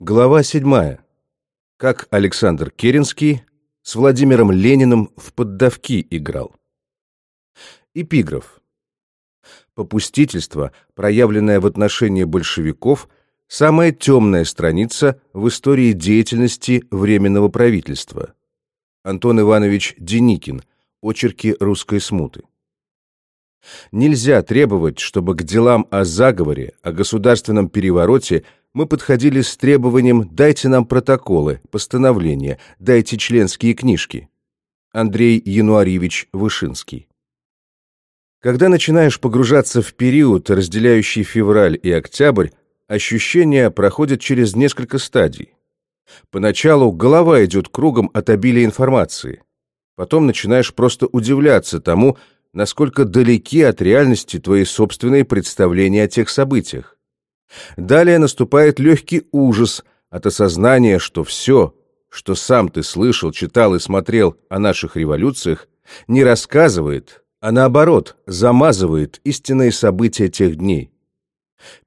Глава 7. Как Александр Керенский с Владимиром Лениным в поддавки играл. Эпиграф. Попустительство, проявленное в отношении большевиков, самая темная страница в истории деятельности Временного правительства. Антон Иванович Деникин. Очерки русской смуты. Нельзя требовать, чтобы к делам о заговоре, о государственном перевороте мы подходили с требованием «дайте нам протоколы, постановления, дайте членские книжки». Андрей Януарьевич Вышинский. Когда начинаешь погружаться в период, разделяющий февраль и октябрь, ощущения проходят через несколько стадий. Поначалу голова идет кругом от обилия информации. Потом начинаешь просто удивляться тому, насколько далеки от реальности твои собственные представления о тех событиях. Далее наступает легкий ужас от осознания, что все, что сам ты слышал, читал и смотрел о наших революциях, не рассказывает, а наоборот, замазывает истинные события тех дней.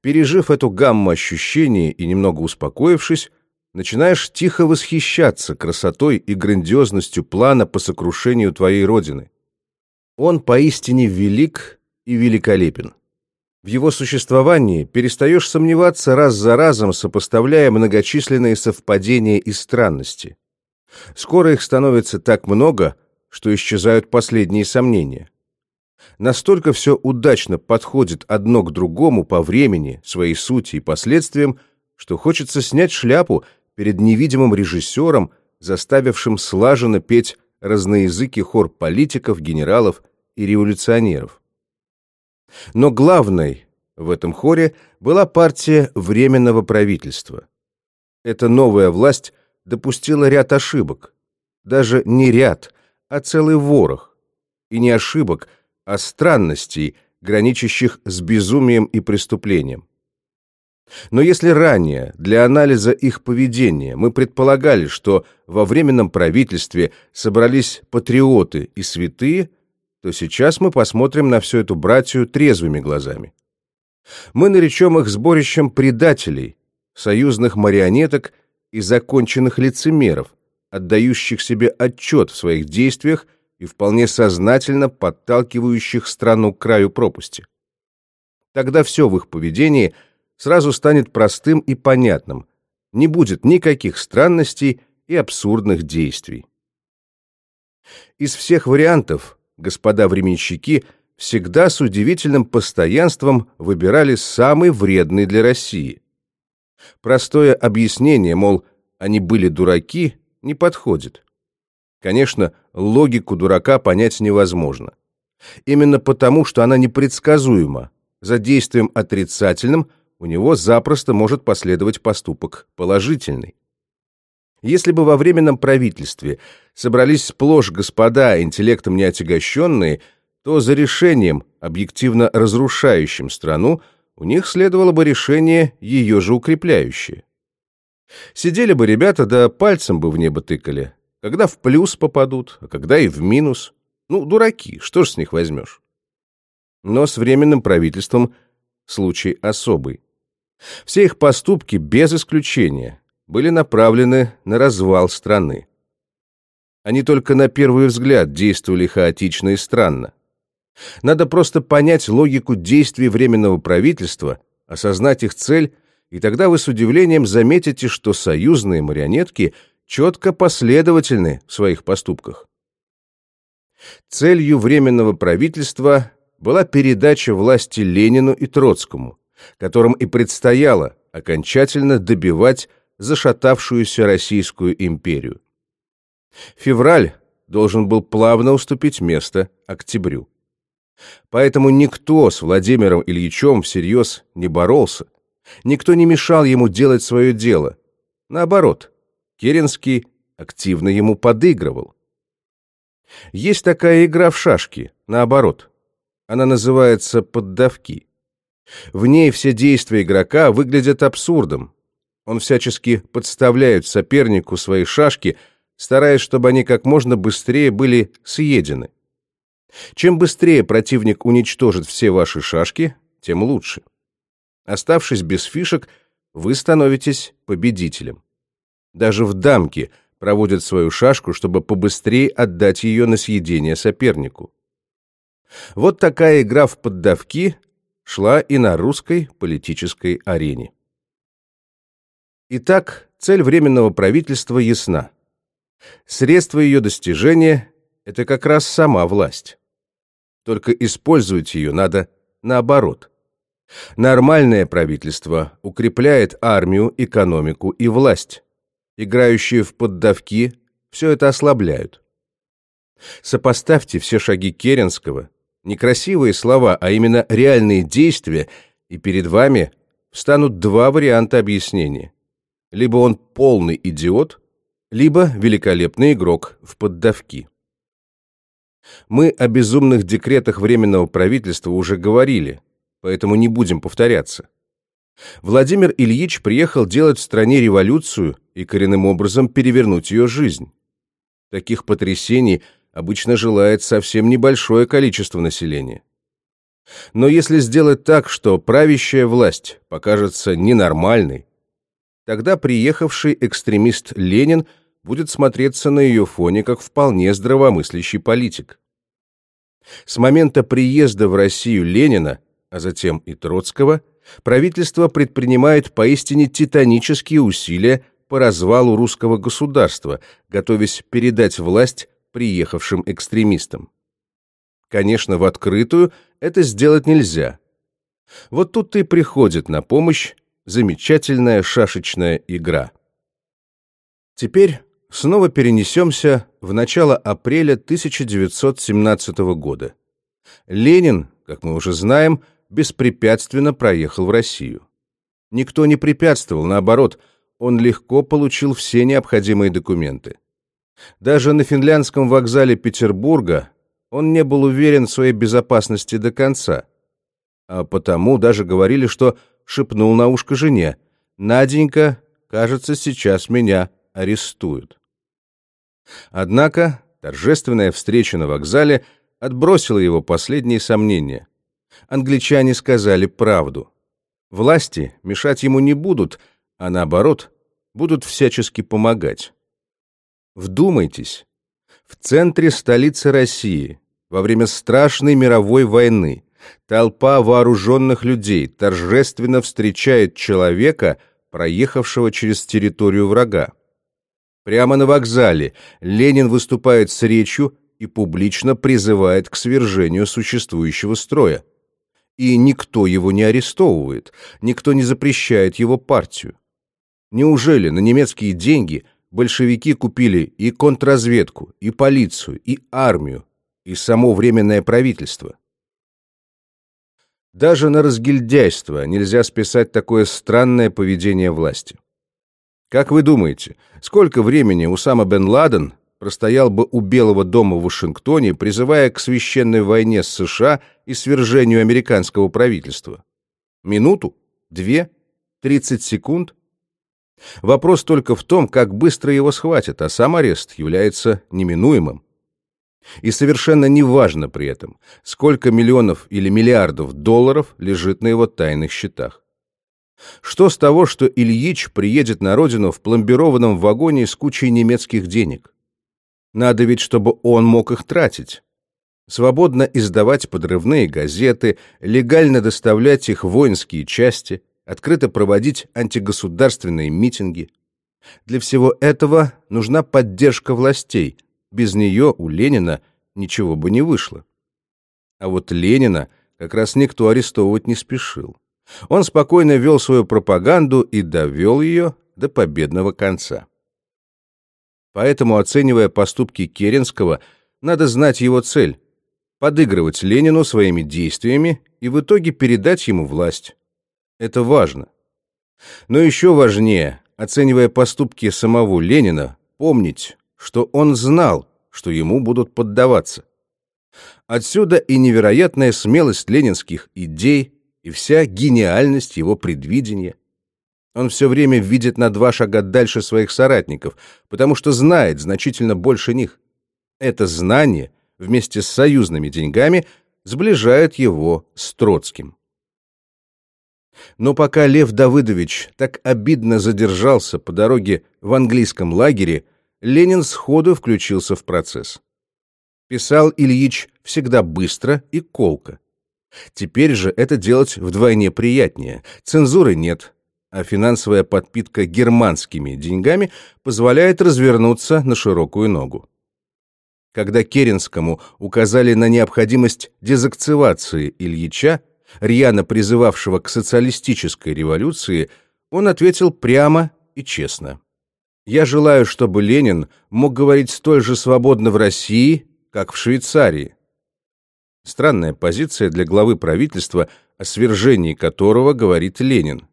Пережив эту гамму ощущений и немного успокоившись, начинаешь тихо восхищаться красотой и грандиозностью плана по сокрушению твоей родины. Он поистине велик и великолепен. В его существовании перестаешь сомневаться раз за разом, сопоставляя многочисленные совпадения и странности. Скоро их становится так много, что исчезают последние сомнения. Настолько все удачно подходит одно к другому по времени, своей сути и последствиям, что хочется снять шляпу перед невидимым режиссером, заставившим слаженно петь разноязыкий хор политиков, генералов и революционеров. Но главной в этом хоре была партия Временного правительства. Эта новая власть допустила ряд ошибок. Даже не ряд, а целый ворох. И не ошибок, а странностей, граничащих с безумием и преступлением. Но если ранее для анализа их поведения мы предполагали, что во Временном правительстве собрались патриоты и святые – то сейчас мы посмотрим на всю эту братью трезвыми глазами. Мы наречем их сборищем предателей, союзных марионеток и законченных лицемеров, отдающих себе отчет в своих действиях и вполне сознательно подталкивающих страну к краю пропасти. Тогда все в их поведении сразу станет простым и понятным, не будет никаких странностей и абсурдных действий. Из всех вариантов господа временщики всегда с удивительным постоянством выбирали самый вредный для России. Простое объяснение, мол, они были дураки, не подходит. Конечно, логику дурака понять невозможно. Именно потому, что она непредсказуема. За действием отрицательным у него запросто может последовать поступок положительный. Если бы во временном правительстве собрались сплошь господа, интеллектом не отягощенные, то за решением, объективно разрушающим страну, у них следовало бы решение ее же укрепляющее. Сидели бы ребята, да пальцем бы в небо тыкали. Когда в плюс попадут, а когда и в минус. Ну, дураки, что ж с них возьмешь? Но с временным правительством случай особый. Все их поступки, без исключения, были направлены на развал страны. Они только на первый взгляд действовали хаотично и странно. Надо просто понять логику действий Временного правительства, осознать их цель, и тогда вы с удивлением заметите, что союзные марионетки четко последовательны в своих поступках. Целью Временного правительства была передача власти Ленину и Троцкому, которым и предстояло окончательно добивать зашатавшуюся Российскую империю. Февраль должен был плавно уступить место октябрю. Поэтому никто с Владимиром Ильичем всерьез не боролся, никто не мешал ему делать свое дело. Наоборот, Керенский активно ему подыгрывал. Есть такая игра в шашки, наоборот. Она называется «поддавки». В ней все действия игрока выглядят абсурдом, он всячески подставляет сопернику свои шашки, стараясь, чтобы они как можно быстрее были съедены. Чем быстрее противник уничтожит все ваши шашки, тем лучше. Оставшись без фишек, вы становитесь победителем. Даже в дамке проводят свою шашку, чтобы побыстрее отдать ее на съедение сопернику. Вот такая игра в поддавки шла и на русской политической арене. Итак, цель Временного правительства ясна. Средство ее достижения – это как раз сама власть. Только использовать ее надо наоборот. Нормальное правительство укрепляет армию, экономику и власть. Играющие в поддавки все это ослабляют. Сопоставьте все шаги Керенского, не красивые слова, а именно реальные действия, и перед вами встанут два варианта объяснения. Либо он полный идиот, либо великолепный игрок в поддавки. Мы о безумных декретах Временного правительства уже говорили, поэтому не будем повторяться. Владимир Ильич приехал делать в стране революцию и коренным образом перевернуть ее жизнь. Таких потрясений обычно желает совсем небольшое количество населения. Но если сделать так, что правящая власть покажется ненормальной, тогда приехавший экстремист Ленин будет смотреться на ее фоне как вполне здравомыслящий политик. С момента приезда в Россию Ленина, а затем и Троцкого, правительство предпринимает поистине титанические усилия по развалу русского государства, готовясь передать власть приехавшим экстремистам. Конечно, в открытую это сделать нельзя. Вот тут и приходит на помощь замечательная шашечная игра. Теперь снова перенесемся в начало апреля 1917 года. Ленин, как мы уже знаем, беспрепятственно проехал в Россию. Никто не препятствовал, наоборот, он легко получил все необходимые документы. Даже на финляндском вокзале Петербурга он не был уверен в своей безопасности до конца. А потому даже говорили, что шепнул на ушко жене «Наденька, кажется, сейчас меня арестуют». Однако торжественная встреча на вокзале отбросила его последние сомнения. Англичане сказали правду. Власти мешать ему не будут, а наоборот, будут всячески помогать. Вдумайтесь, в центре столицы России, во время страшной мировой войны, толпа вооруженных людей торжественно встречает человека, проехавшего через территорию врага. Прямо на вокзале Ленин выступает с речью и публично призывает к свержению существующего строя. И никто его не арестовывает, никто не запрещает его партию. Неужели на немецкие деньги большевики купили и контрразведку, и полицию, и армию, и само Временное правительство? Даже на разгильдяйство нельзя списать такое странное поведение власти. Как вы думаете, сколько времени Усама бен Ладен простоял бы у Белого дома в Вашингтоне, призывая к священной войне с США и свержению американского правительства? Минуту? Две? Тридцать секунд? Вопрос только в том, как быстро его схватят, а сам арест является неминуемым. И совершенно неважно при этом, сколько миллионов или миллиардов долларов лежит на его тайных счетах. Что с того, что Ильич приедет на родину в пломбированном вагоне с кучей немецких денег? Надо ведь, чтобы он мог их тратить. Свободно издавать подрывные газеты, легально доставлять их в воинские части, открыто проводить антигосударственные митинги. Для всего этого нужна поддержка властей. Без нее у Ленина ничего бы не вышло. А вот Ленина как раз никто арестовывать не спешил. Он спокойно вел свою пропаганду и довел ее до победного конца. Поэтому, оценивая поступки Керенского, надо знать его цель – подыгрывать Ленину своими действиями и в итоге передать ему власть. Это важно. Но еще важнее, оценивая поступки самого Ленина, помнить, что он знал, что ему будут поддаваться. Отсюда и невероятная смелость ленинских идей, и вся гениальность его предвидения. Он все время видит на два шага дальше своих соратников, потому что знает значительно больше них. Это знание вместе с союзными деньгами сближает его с Троцким. Но пока Лев Давыдович так обидно задержался по дороге в английском лагере, Ленин сходу включился в процесс. Писал Ильич всегда быстро и колко. Теперь же это делать вдвойне приятнее. Цензуры нет, а финансовая подпитка германскими деньгами позволяет развернуться на широкую ногу. Когда Керенскому указали на необходимость дезакцивации Ильича, рьяно призывавшего к социалистической революции, он ответил прямо и честно. «Я желаю, чтобы Ленин мог говорить столь же свободно в России, как в Швейцарии». Странная позиция для главы правительства, о свержении которого говорит Ленин.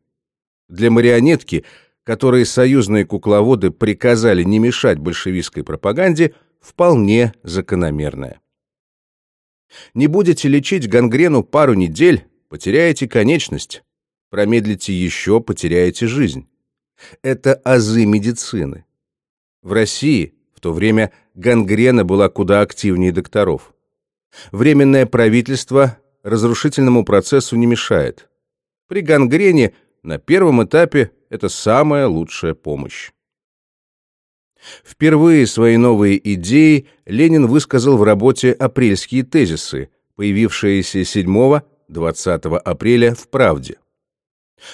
Для марионетки, которой союзные кукловоды приказали не мешать большевистской пропаганде, вполне закономерная. Не будете лечить гангрену пару недель, потеряете конечность. Промедлите еще, потеряете жизнь. Это азы медицины. В России в то время гангрена была куда активнее докторов. Временное правительство разрушительному процессу не мешает. При гангрене на первом этапе это самая лучшая помощь. Впервые свои новые идеи Ленин высказал в работе «Апрельские тезисы», появившиеся 7-20 апреля в «Правде».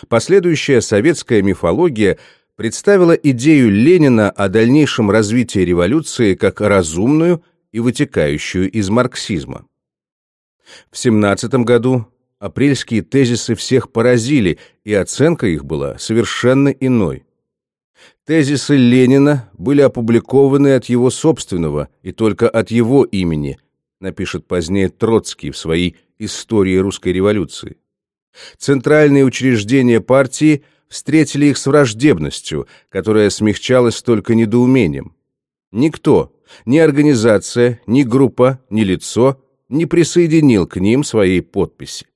Последующая советская мифология представила идею Ленина о дальнейшем развитии революции как разумную и вытекающую из марксизма. В 17 году апрельские тезисы всех поразили, и оценка их была совершенно иной. Тезисы Ленина были опубликованы от его собственного и только от его имени, напишет позднее Троцкий в своей «Истории русской революции». Центральные учреждения партии встретили их с враждебностью, которая смягчалась только недоумением. Никто, ни организация, ни группа, ни лицо не присоединил к ним своей подписи.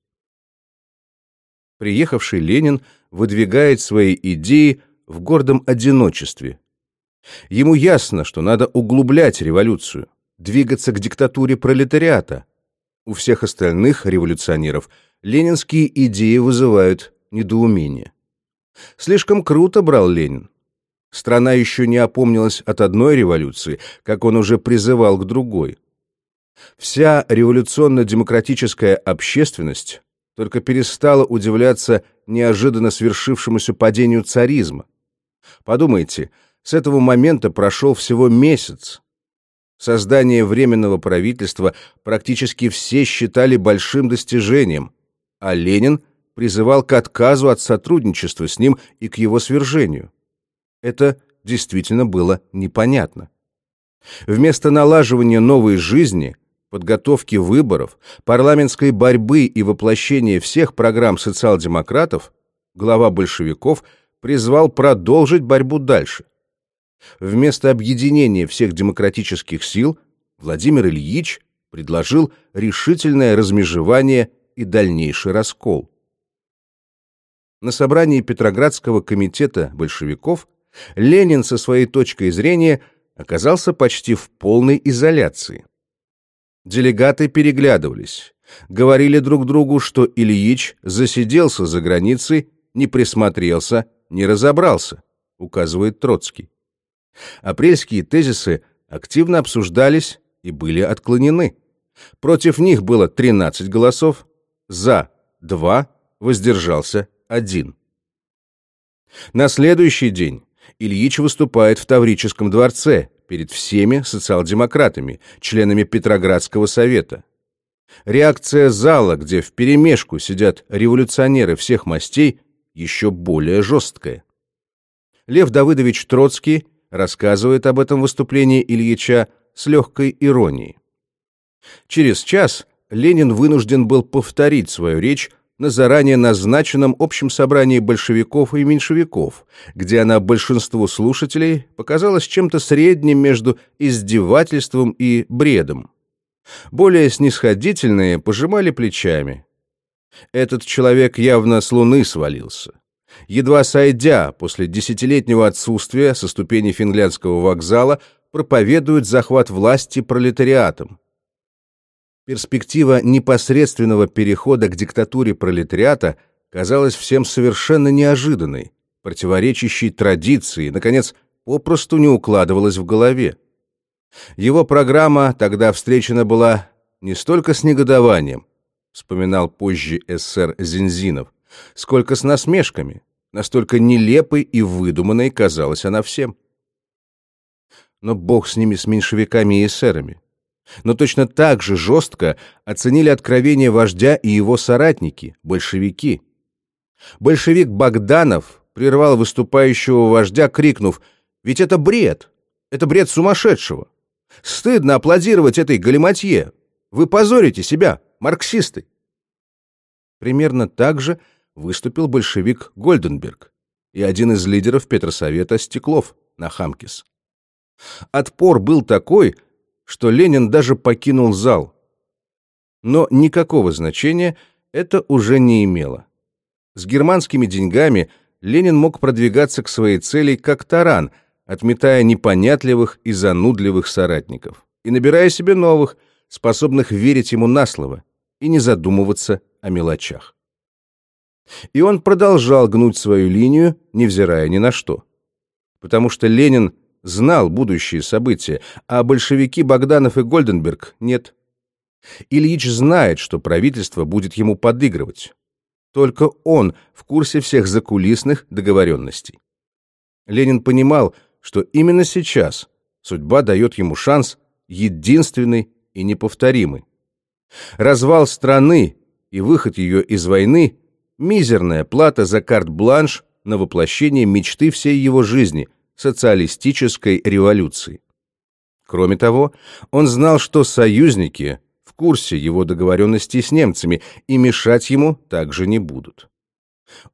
Приехавший Ленин выдвигает свои идеи в гордом одиночестве. Ему ясно, что надо углублять революцию, двигаться к диктатуре пролетариата. У всех остальных революционеров ленинские идеи вызывают недоумение. Слишком круто брал Ленин. Страна еще не опомнилась от одной революции, как он уже призывал к другой. Вся революционно-демократическая общественность только перестала удивляться неожиданно свершившемуся падению царизма. Подумайте, с этого момента прошел всего месяц. Создание Временного правительства практически все считали большим достижением, а Ленин призывал к отказу от сотрудничества с ним и к его свержению. Это действительно было непонятно. Вместо налаживания новой жизни, подготовки выборов, парламентской борьбы и воплощения всех программ социал-демократов, глава большевиков – призвал продолжить борьбу дальше. Вместо объединения всех демократических сил Владимир Ильич предложил решительное размежевание и дальнейший раскол. На собрании Петроградского комитета большевиков Ленин со своей точкой зрения оказался почти в полной изоляции. Делегаты переглядывались, говорили друг другу, что Ильич засиделся за границей, не присмотрелся не разобрался, указывает Троцкий. Апрельские тезисы активно обсуждались и были отклонены. Против них было 13 голосов, за 2, воздержался 1. На следующий день Ильич выступает в Таврическом дворце перед всеми социал-демократами, членами Петроградского совета. Реакция зала, где вперемешку сидят революционеры всех мастей, еще более жесткое. Лев Давыдович Троцкий рассказывает об этом выступлении Ильича с легкой иронией. Через час Ленин вынужден был повторить свою речь на заранее назначенном общем собрании большевиков и меньшевиков, где она большинству слушателей показалась чем-то средним между издевательством и бредом. Более снисходительные пожимали плечами. Этот человек явно с луны свалился. Едва сойдя после десятилетнего отсутствия со ступени финляндского вокзала, проповедует захват власти пролетариатом. Перспектива непосредственного перехода к диктатуре пролетариата казалась всем совершенно неожиданной, противоречащей традиции, наконец, попросту не укладывалась в голове. Его программа тогда встречена была не столько с негодованием, вспоминал позже СССР Зинзинов, сколько с насмешками. Настолько нелепой и выдуманной казалась она всем. Но бог с ними, с меньшевиками и эсерами. Но точно так же жестко оценили откровение вождя и его соратники, большевики. Большевик Богданов прервал выступающего вождя, крикнув «Ведь это бред! Это бред сумасшедшего! Стыдно аплодировать этой галиматье! Вы позорите себя, марксисты!» Примерно так же выступил большевик Гольденберг и один из лидеров Петросовета Стеклов на Хамкис. Отпор был такой, что Ленин даже покинул зал. Но никакого значения это уже не имело. С германскими деньгами Ленин мог продвигаться к своей цели как таран, отметая непонятливых и занудливых соратников, и набирая себе новых, способных верить ему на слово и не задумываться о мелочах. И он продолжал гнуть свою линию, невзирая ни на что. Потому что Ленин знал будущие события, а большевики Богданов и Гольденберг нет. Ильич знает, что правительство будет ему подыгрывать. Только он в курсе всех закулисных договоренностей. Ленин понимал, что именно сейчас судьба дает ему шанс единственный и неповторимый. Развал страны и выход ее из войны – мизерная плата за карт-бланш на воплощение мечты всей его жизни – социалистической революции. Кроме того, он знал, что союзники в курсе его договоренностей с немцами и мешать ему также не будут.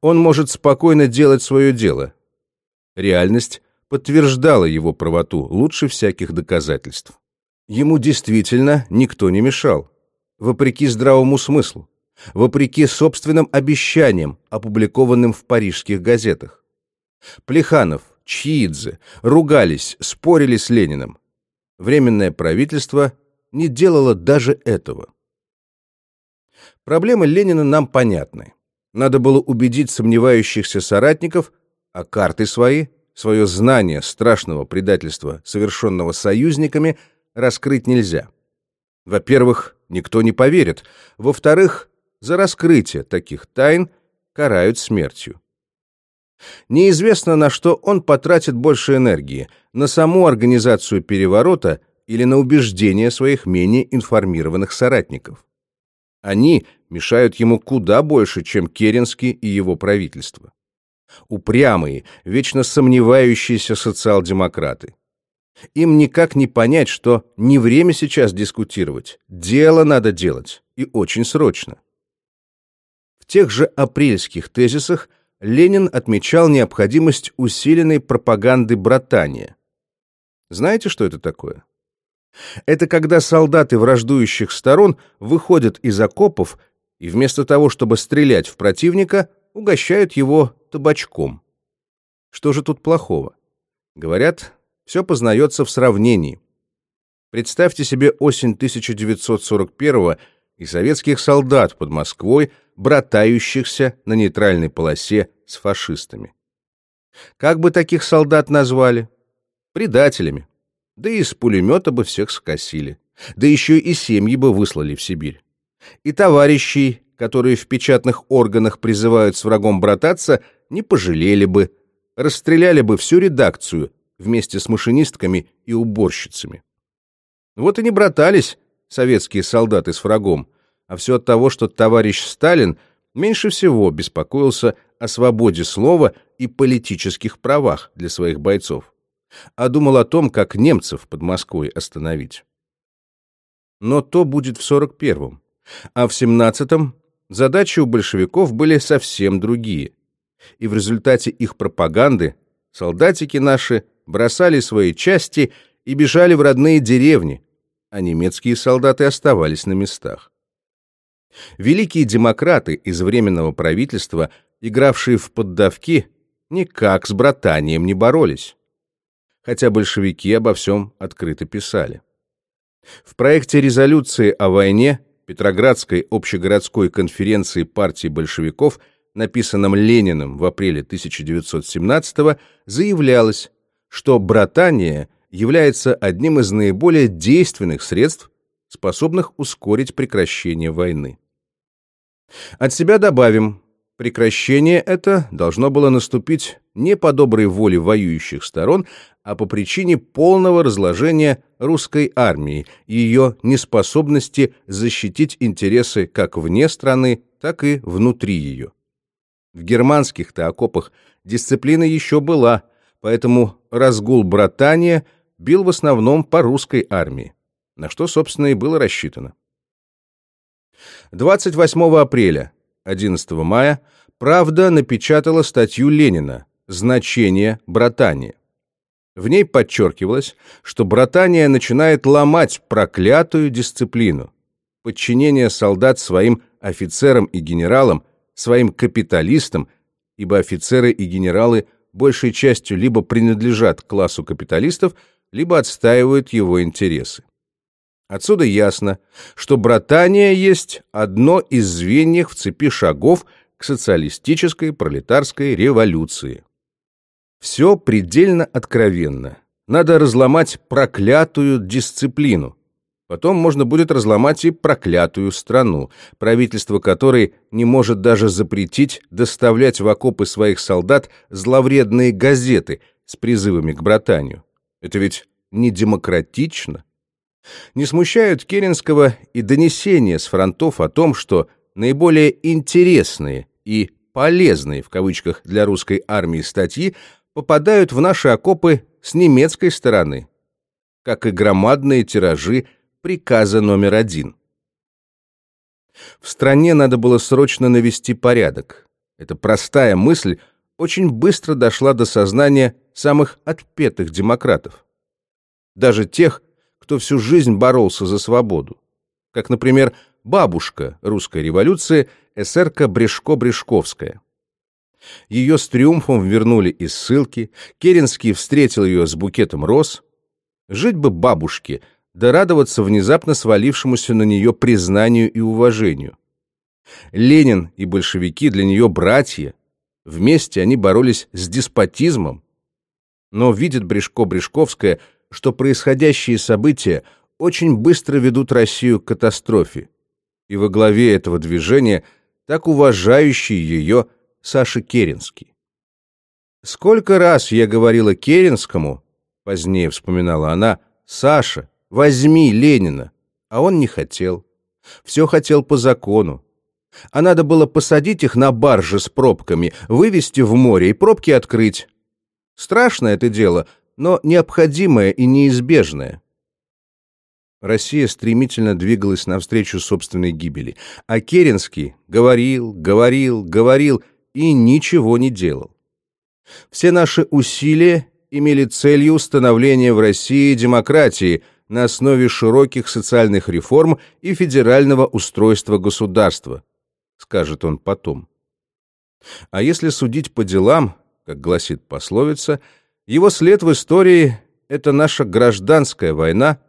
Он может спокойно делать свое дело. Реальность подтверждала его правоту лучше всяких доказательств. Ему действительно никто не мешал, вопреки здравому смыслу, вопреки собственным обещаниям, опубликованным в парижских газетах. Плеханов, Чиидзе, ругались, спорили с Лениным. Временное правительство не делало даже этого. Проблемы Ленина нам понятны. Надо было убедить сомневающихся соратников, а карты свои, свое знание страшного предательства, совершенного союзниками, раскрыть нельзя. Во-первых, никто не поверит. Во-вторых, за раскрытие таких тайн карают смертью. Неизвестно, на что он потратит больше энергии – на саму организацию переворота или на убеждение своих менее информированных соратников. Они мешают ему куда больше, чем Керенский и его правительство. Упрямые, вечно сомневающиеся социал-демократы. Им никак не понять, что не время сейчас дискутировать, дело надо делать, и очень срочно. В тех же апрельских тезисах Ленин отмечал необходимость усиленной пропаганды братания. Знаете, что это такое? Это когда солдаты враждующих сторон выходят из окопов и вместо того, чтобы стрелять в противника, угощают его табачком. Что же тут плохого? Говорят, все познается в сравнении. Представьте себе осень 1941 и советских солдат под Москвой, братающихся на нейтральной полосе с фашистами. Как бы таких солдат назвали? Предателями. Да и из пулемета бы всех скосили. Да еще и семьи бы выслали в Сибирь. И товарищей, которые в печатных органах призывают с врагом брататься, не пожалели бы, расстреляли бы всю редакцию вместе с машинистками и уборщицами. Вот и не братались советские солдаты с врагом, а все от того, что товарищ Сталин меньше всего беспокоился о свободе слова и политических правах для своих бойцов, а думал о том, как немцев под Москвой остановить. Но то будет в 41-м, а в 17-м задачи у большевиков были совсем другие, и в результате их пропаганды солдатики наши бросали свои части и бежали в родные деревни, а немецкие солдаты оставались на местах. Великие демократы из Временного правительства, игравшие в поддавки, никак с братанием не боролись. Хотя большевики обо всем открыто писали. В проекте резолюции о войне Петроградской общегородской конференции партии большевиков написанном Лениным в апреле 1917 заявлялось, что братание является одним из наиболее действенных средств, способных ускорить прекращение войны. От себя добавим, прекращение это должно было наступить не по доброй воле воюющих сторон, а по причине полного разложения русской армии и ее неспособности защитить интересы как вне страны, так и внутри ее. В германских-то окопах дисциплина еще была, поэтому разгул братания бил в основном по русской армии, на что, собственно, и было рассчитано. 28 апреля, 11 мая «Правда» напечатала статью Ленина «Значение братания». В ней подчеркивалось, что братания начинает ломать проклятую дисциплину, подчинение солдат своим офицерам и генералам, своим капиталистам, ибо офицеры и генералы большей частью либо принадлежат классу капиталистов, либо отстаивают его интересы. Отсюда ясно, что братание есть одно из звеньев в цепи шагов к социалистической пролетарской революции. Все предельно откровенно. Надо разломать проклятую дисциплину. Потом можно будет разломать и проклятую страну, правительство которой не может даже запретить доставлять в окопы своих солдат зловредные газеты с призывами к братанию. Это ведь не демократично. Не смущают Керенского и донесения с фронтов о том, что наиболее интересные и полезные в кавычках для русской армии статьи попадают в наши окопы с немецкой стороны, как и громадные тиражи приказа номер один. В стране надо было срочно навести порядок. Эта простая мысль очень быстро дошла до сознания самых отпетых демократов. Даже тех, кто всю жизнь боролся за свободу. Как, например, бабушка русской революции, эсерка Брешко-Брешковская. Ее с триумфом вернули из ссылки, Керенский встретил ее с букетом роз. Жить бы бабушке, да радоваться внезапно свалившемуся на нее признанию и уважению. Ленин и большевики для нее братья. Вместе они боролись с деспотизмом. Но видит Брешко-Брешковская, что происходящие события очень быстро ведут Россию к катастрофе. И во главе этого движения так уважающий ее Саша Керенский. «Сколько раз я говорила Керенскому, — позднее вспоминала она, — Саша, возьми Ленина, а он не хотел. Все хотел по закону. А надо было посадить их на барже с пробками, вывести в море и пробки открыть. Страшно это дело, но необходимое и неизбежное. Россия стремительно двигалась навстречу собственной гибели, а Керенский говорил, говорил, говорил — и ничего не делал. Все наши усилия имели целью установления в России демократии на основе широких социальных реформ и федерального устройства государства, скажет он потом. А если судить по делам, как гласит пословица, его след в истории — это наша гражданская война,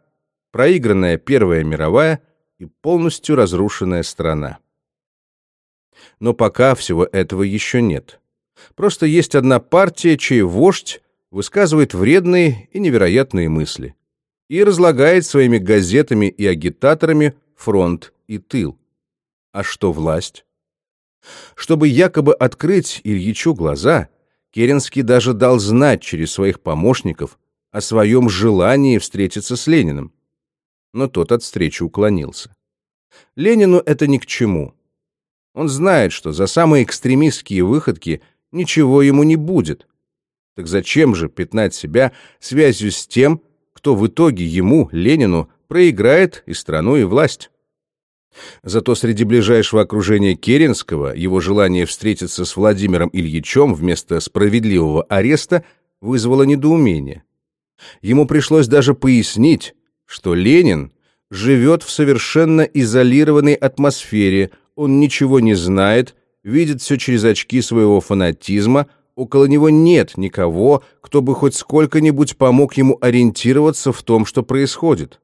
проигранная Первая мировая и полностью разрушенная страна но пока всего этого еще нет. Просто есть одна партия, чей вождь высказывает вредные и невероятные мысли и разлагает своими газетами и агитаторами фронт и тыл. А что власть? Чтобы якобы открыть Ильичу глаза, Керенский даже дал знать через своих помощников о своем желании встретиться с Лениным. Но тот от встречи уклонился. Ленину это ни к чему. Он знает, что за самые экстремистские выходки ничего ему не будет. Так зачем же пятнать себя связью с тем, кто в итоге ему, Ленину, проиграет и страну, и власть? Зато среди ближайшего окружения Керенского его желание встретиться с Владимиром Ильичем вместо справедливого ареста вызвало недоумение. Ему пришлось даже пояснить, что Ленин живет в совершенно изолированной атмосфере, он ничего не знает, видит все через очки своего фанатизма, около него нет никого, кто бы хоть сколько-нибудь помог ему ориентироваться в том, что происходит.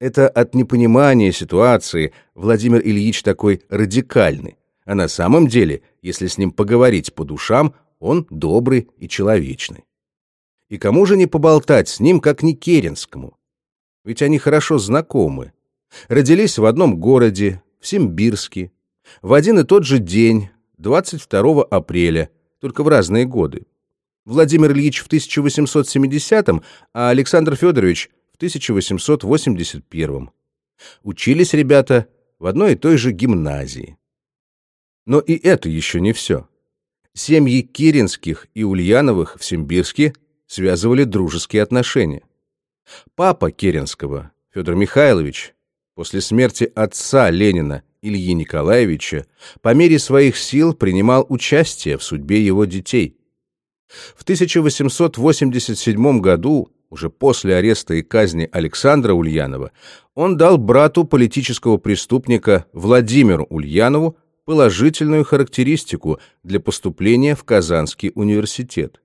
Это от непонимания ситуации Владимир Ильич такой радикальный, А на самом деле, если с ним поговорить по душам, он добрый и человечный. И кому же не поболтать с ним, как не Керенскому? Ведь они хорошо знакомы. Родились в одном городе, в Симбирске, в один и тот же день, 22 апреля, только в разные годы. Владимир Ильич в 1870-м, а Александр Федорович в 1881-м. Учились ребята в одной и той же гимназии. Но и это еще не все. Семьи Киринских и Ульяновых в Симбирске связывали дружеские отношения. Папа Керенского, Федор Михайлович, после смерти отца Ленина Ильи Николаевича, по мере своих сил принимал участие в судьбе его детей. В 1887 году, уже после ареста и казни Александра Ульянова, он дал брату политического преступника Владимиру Ульянову положительную характеристику для поступления в Казанский университет.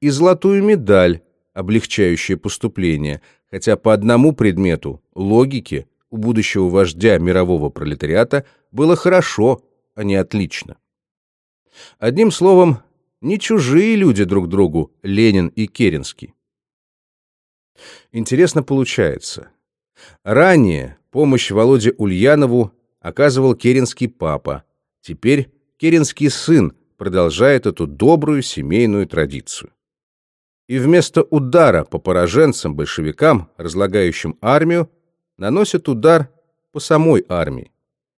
И золотую медаль, облегчающую поступление, хотя по одному предмету, логике, у будущего вождя мирового пролетариата было хорошо, а не отлично. Одним словом, не чужие люди друг другу Ленин и Керенский. Интересно получается. Ранее помощь Володе Ульянову оказывал Керенский папа. Теперь Керенский сын продолжает эту добрую семейную традицию. И вместо удара по пораженцам большевикам, разлагающим армию, наносят удар по самой армии.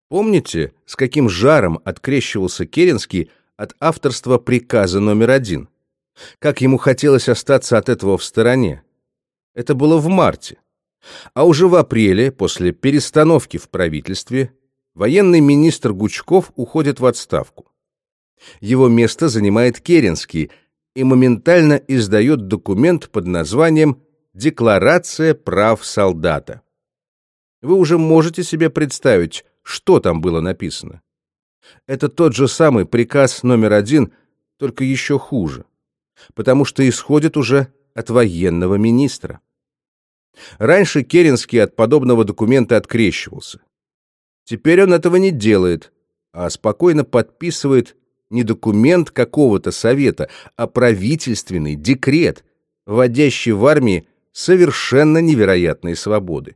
Помните, с каким жаром открещивался Керенский от авторства приказа номер один? Как ему хотелось остаться от этого в стороне? Это было в марте. А уже в апреле, после перестановки в правительстве, военный министр Гучков уходит в отставку. Его место занимает Керенский и моментально издает документ под названием «Декларация прав солдата». Вы уже можете себе представить, что там было написано. Это тот же самый приказ номер один, только еще хуже, потому что исходит уже от военного министра. Раньше Керенский от подобного документа открещивался. Теперь он этого не делает, а спокойно подписывает не документ какого-то совета, а правительственный декрет, вводящий в армии совершенно невероятные свободы.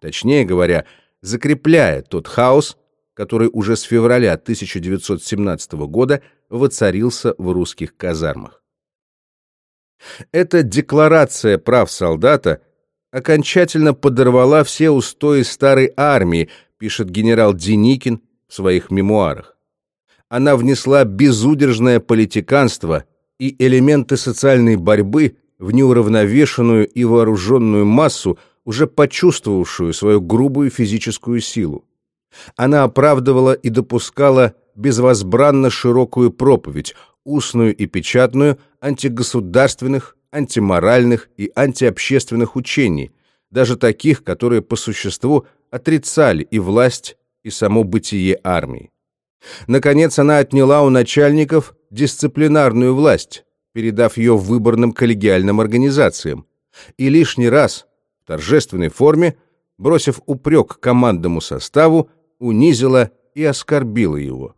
Точнее говоря, закрепляя тот хаос, который уже с февраля 1917 года воцарился в русских казармах. Эта декларация прав солдата окончательно подорвала все устои старой армии, пишет генерал Деникин в своих мемуарах. Она внесла безудержное политиканство и элементы социальной борьбы в неуравновешенную и вооруженную массу, уже почувствовавшую свою грубую физическую силу. Она оправдывала и допускала безвозбранно широкую проповедь, устную и печатную, антигосударственных, антиморальных и антиобщественных учений, даже таких, которые по существу отрицали и власть, и само бытие армии. Наконец, она отняла у начальников дисциплинарную власть, передав ее выборным коллегиальным организациям, и лишний раз торжественной форме, бросив упрек командному составу, унизила и оскорбила его.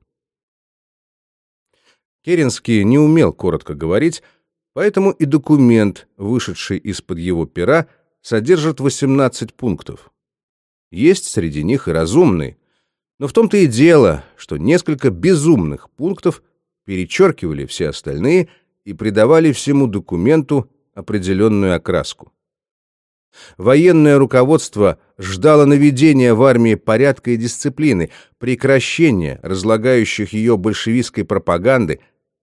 Керенский не умел коротко говорить, поэтому и документ, вышедший из-под его пера, содержит 18 пунктов. Есть среди них и разумные, но в том-то и дело, что несколько безумных пунктов перечеркивали все остальные и придавали всему документу определенную окраску. Военное руководство ждало наведения в армии порядка и дисциплины, прекращения разлагающих ее большевистской пропаганды,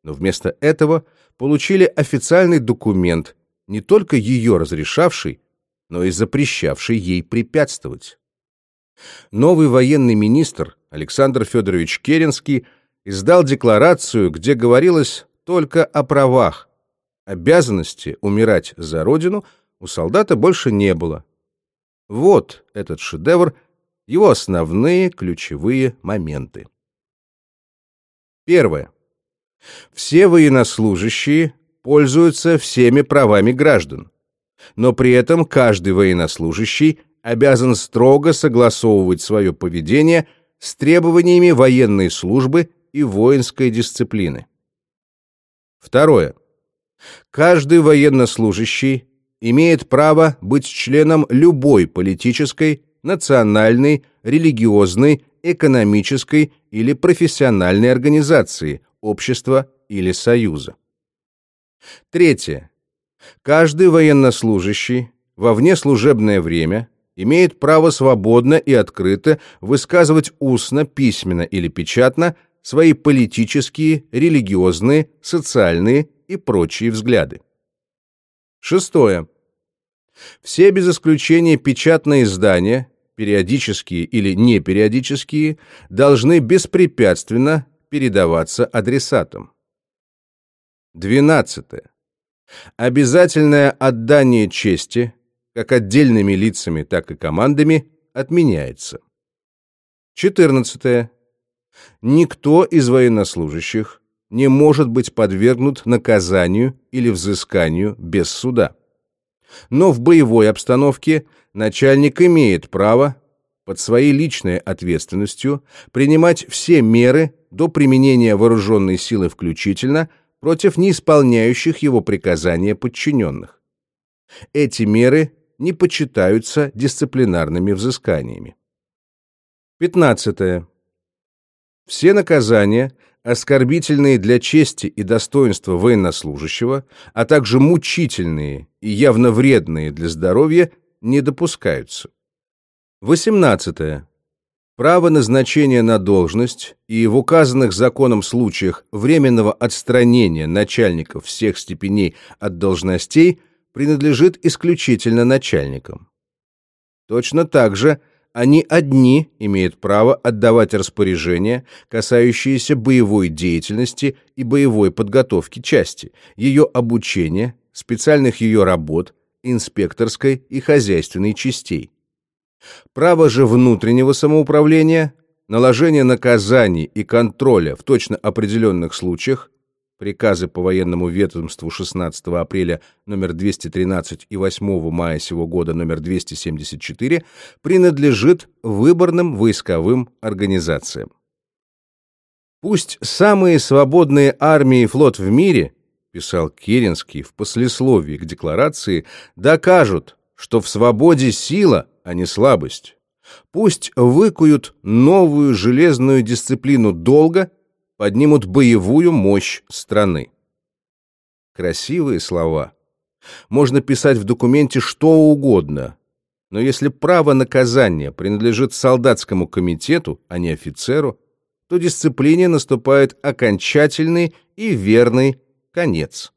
но вместо этого получили официальный документ, не только ее разрешавший, но и запрещавший ей препятствовать. Новый военный министр Александр Федорович Керенский издал декларацию, где говорилось только о правах, обязанности умирать за родину – у солдата больше не было. Вот этот шедевр, его основные ключевые моменты. Первое. Все военнослужащие пользуются всеми правами граждан, но при этом каждый военнослужащий обязан строго согласовывать свое поведение с требованиями военной службы и воинской дисциплины. Второе. Каждый военнослужащий имеет право быть членом любой политической, национальной, религиозной, экономической или профессиональной организации, общества или союза. Третье. Каждый военнослужащий во внеслужебное время имеет право свободно и открыто высказывать устно, письменно или печатно свои политические, религиозные, социальные и прочие взгляды. Шестое. Все без исключения печатные издания, периодические или непериодические, должны беспрепятственно передаваться адресатам. Двенадцатое. Обязательное отдание чести, как отдельными лицами, так и командами, отменяется. Четырнадцатое. Никто из военнослужащих не может быть подвергнут наказанию или взысканию без суда. Но в боевой обстановке начальник имеет право под своей личной ответственностью принимать все меры до применения вооруженной силы включительно против неисполняющих его приказания подчиненных. Эти меры не почитаются дисциплинарными взысканиями. 15. Все наказания, оскорбительные для чести и достоинства военнослужащего, а также мучительные и явно вредные для здоровья, не допускаются. 18. Право назначения на должность и в указанных законом случаях временного отстранения начальников всех степеней от должностей принадлежит исключительно начальникам. Точно так же они одни имеют право отдавать распоряжения, касающиеся боевой деятельности и боевой подготовки части, ее обучения, специальных ее работ, инспекторской и хозяйственной частей. Право же внутреннего самоуправления, наложение наказаний и контроля в точно определенных случаях, приказы по военному ведомству 16 апреля номер 213 и 8 мая сего года номер 274, принадлежит выборным войсковым организациям. Пусть самые свободные армии и флот в мире, писал Керенский в послесловии к декларации, докажут, что в свободе сила, а не слабость. Пусть выкуют новую железную дисциплину долга, поднимут боевую мощь страны. Красивые слова. Можно писать в документе что угодно, но если право наказания принадлежит солдатскому комитету, а не офицеру, то дисциплине наступает окончательный и верный конец.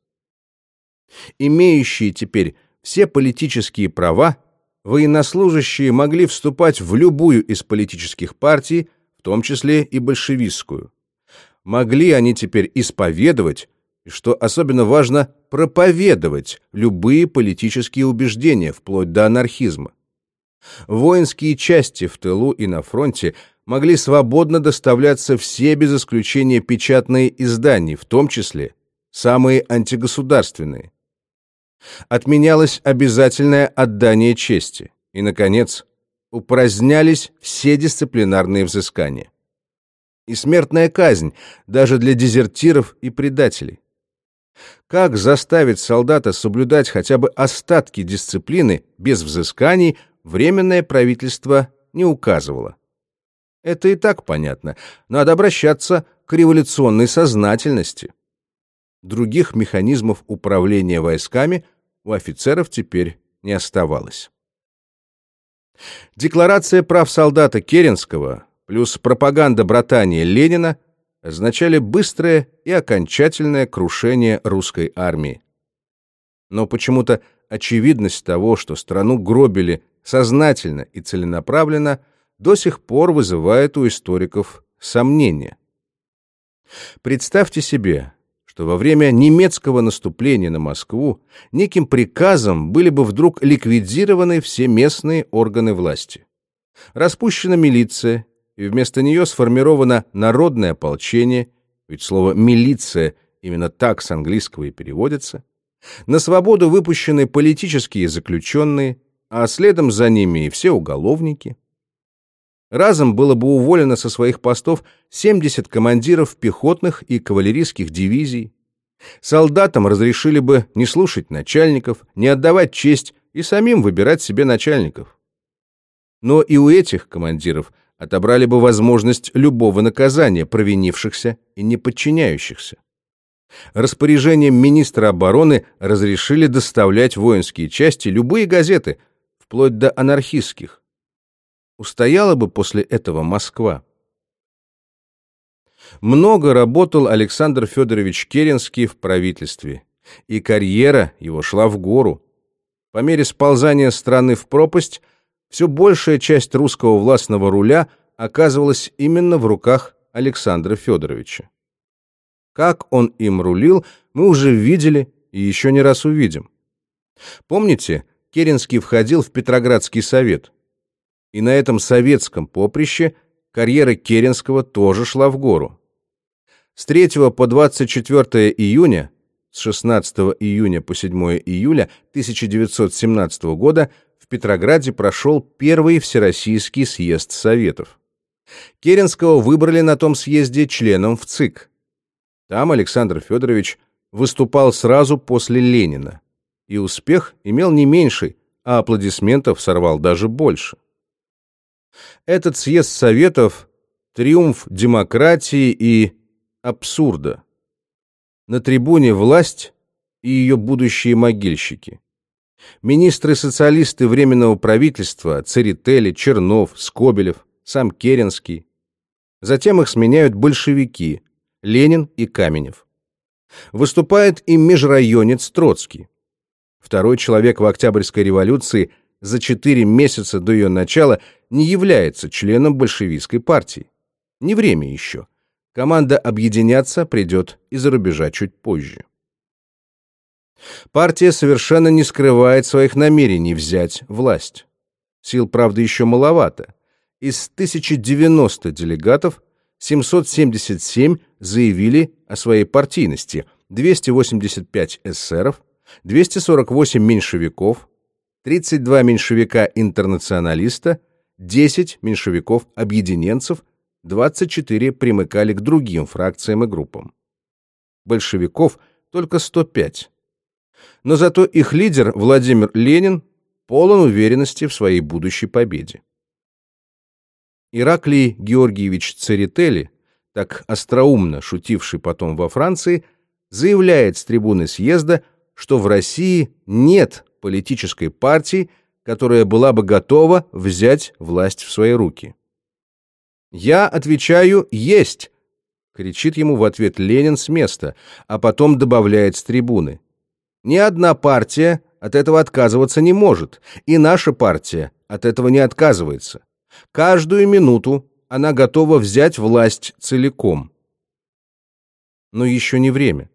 Имеющие теперь все политические права, военнослужащие могли вступать в любую из политических партий, в том числе и большевистскую. Могли они теперь исповедовать, и, что особенно важно, проповедовать любые политические убеждения, вплоть до анархизма. Воинские части в тылу и на фронте могли свободно доставляться все без исключения печатные издания, в том числе самые антигосударственные. Отменялось обязательное отдание чести. И, наконец, упразднялись все дисциплинарные взыскания. И смертная казнь даже для дезертиров и предателей. Как заставить солдата соблюдать хотя бы остатки дисциплины без взысканий, Временное правительство не указывало. Это и так понятно. Надо обращаться к революционной сознательности. Других механизмов управления войсками у офицеров теперь не оставалось. Декларация прав солдата Керенского плюс пропаганда братания Ленина означали быстрое и окончательное крушение русской армии. Но почему-то очевидность того, что страну гробили сознательно и целенаправленно, до сих пор вызывает у историков сомнения. Представьте себе, что во время немецкого наступления на Москву неким приказом были бы вдруг ликвидированы все местные органы власти. Распущена милиция, и вместо нее сформировано народное ополчение, ведь слово «милиция» именно так с английского и переводится. На свободу выпущены политические заключенные, а следом за ними и все уголовники. Разом было бы уволено со своих постов 70 командиров пехотных и кавалерийских дивизий. Солдатам разрешили бы не слушать начальников, не отдавать честь и самим выбирать себе начальников. Но и у этих командиров отобрали бы возможность любого наказания провинившихся и не подчиняющихся. Распоряжением министра обороны разрешили доставлять воинские части любые газеты, вплоть до анархистских. Устояла бы после этого Москва. Много работал Александр Федорович Керенский в правительстве, и карьера его шла в гору. По мере сползания страны в пропасть, все большая часть русского властного руля оказывалась именно в руках Александра Федоровича. Как он им рулил, мы уже видели и еще не раз увидим. Помните, Керенский входил в Петроградский совет. И на этом советском поприще карьера Керенского тоже шла в гору. С 3 по 24 июня, с 16 июня по 7 июля 1917 года в Петрограде прошел первый Всероссийский съезд Советов. Керенского выбрали на том съезде членом в ЦИК. Там Александр Федорович выступал сразу после Ленина, и успех имел не меньший, а аплодисментов сорвал даже больше. Этот съезд Советов – триумф демократии и абсурда. На трибуне власть и ее будущие могильщики. Министры-социалисты Временного правительства Церетели, Чернов, Скобелев, сам Керенский. Затем их сменяют большевики, Ленин и Каменев. Выступает и межрайонец Троцкий. Второй человек в Октябрьской революции за четыре месяца до ее начала не является членом большевистской партии. Не время еще. Команда объединяться придет из-за рубежа чуть позже. Партия совершенно не скрывает своих намерений взять власть. Сил, правда, еще маловато. Из 1090 делегатов 777 заявили о своей партийности, 285 эсеров, 248 меньшевиков, 32 меньшевика-интернационалиста, 10 меньшевиков-объединенцев, 24 примыкали к другим фракциям и группам. Большевиков только 105. Но зато их лидер Владимир Ленин полон уверенности в своей будущей победе. Ираклий Георгиевич Церетели, так остроумно шутивший потом во Франции, заявляет с трибуны съезда, что в России нет политической партии, которая была бы готова взять власть в свои руки. «Я отвечаю, есть!» — кричит ему в ответ Ленин с места, а потом добавляет с трибуны. «Ни одна партия от этого отказываться не может, и наша партия от этого не отказывается. Каждую минуту она готова взять власть целиком. Но еще не время.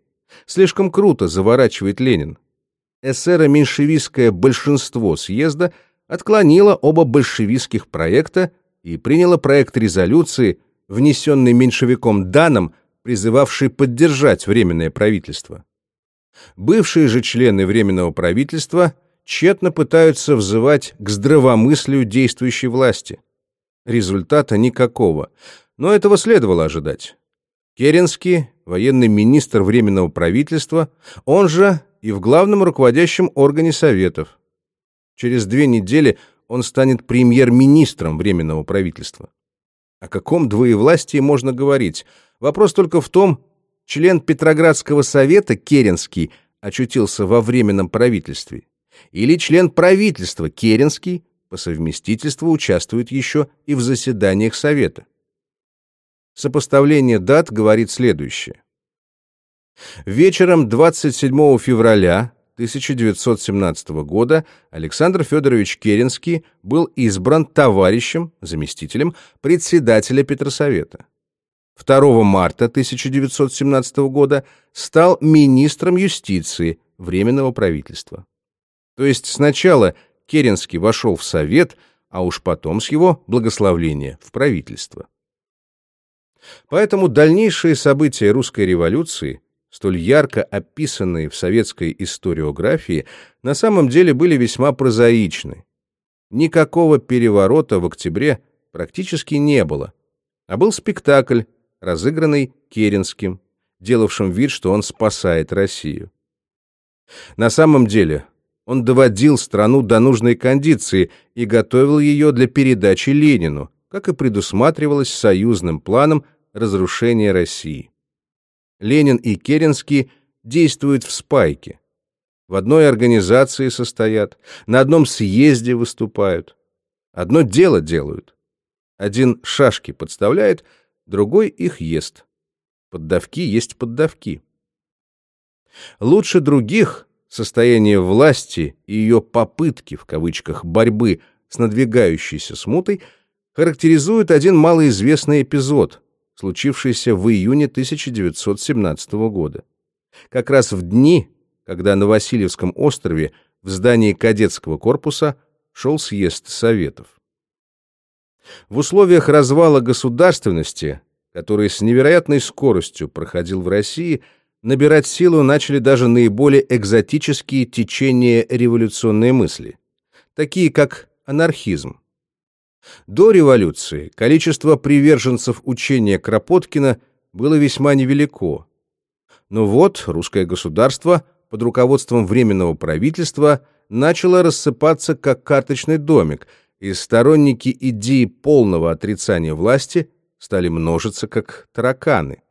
Слишком круто заворачивает Ленин. Эсеро-меньшевистское большинство съезда отклонило оба большевистских проекта и приняло проект резолюции, внесенный меньшевиком Даном, призывавший поддержать Временное правительство. Бывшие же члены Временного правительства тщетно пытаются взывать к здравомыслию действующей власти. Результата никакого, но этого следовало ожидать. Керенский, военный министр Временного правительства, он же и в главном руководящем органе Советов. Через две недели он станет премьер-министром Временного правительства. О каком двоевластии можно говорить? Вопрос только в том, член Петроградского совета Керенский очутился во Временном правительстве, или член правительства Керенский по совместительству участвует еще и в заседаниях Совета. Сопоставление дат говорит следующее. Вечером 27 февраля 1917 года Александр Федорович Керенский был избран товарищем, заместителем председателя Петросовета. 2 марта 1917 года стал министром юстиции Временного правительства. То есть сначала Керенский вошел в Совет, а уж потом с его благословления в правительство. Поэтому дальнейшие события русской революции, столь ярко описанные в советской историографии, на самом деле были весьма прозаичны. Никакого переворота в октябре практически не было, а был спектакль, разыгранный Керенским, делавшим вид, что он спасает Россию. На самом деле он доводил страну до нужной кондиции и готовил ее для передачи Ленину, как и предусматривалось союзным планом разрушения России. Ленин и Керенский действуют в спайке. В одной организации состоят, на одном съезде выступают. Одно дело делают. Один шашки подставляет, другой их ест. Поддавки есть поддавки. Лучше других состояние власти и ее попытки, в кавычках, борьбы с надвигающейся смутой характеризует один малоизвестный эпизод, случившийся в июне 1917 года. Как раз в дни, когда на Васильевском острове в здании кадетского корпуса шел съезд Советов. В условиях развала государственности, который с невероятной скоростью проходил в России, набирать силу начали даже наиболее экзотические течения революционной мысли, такие как анархизм. До революции количество приверженцев учения Кропоткина было весьма невелико. Но вот русское государство под руководством Временного правительства начало рассыпаться как карточный домик, и сторонники идеи полного отрицания власти стали множиться как тараканы.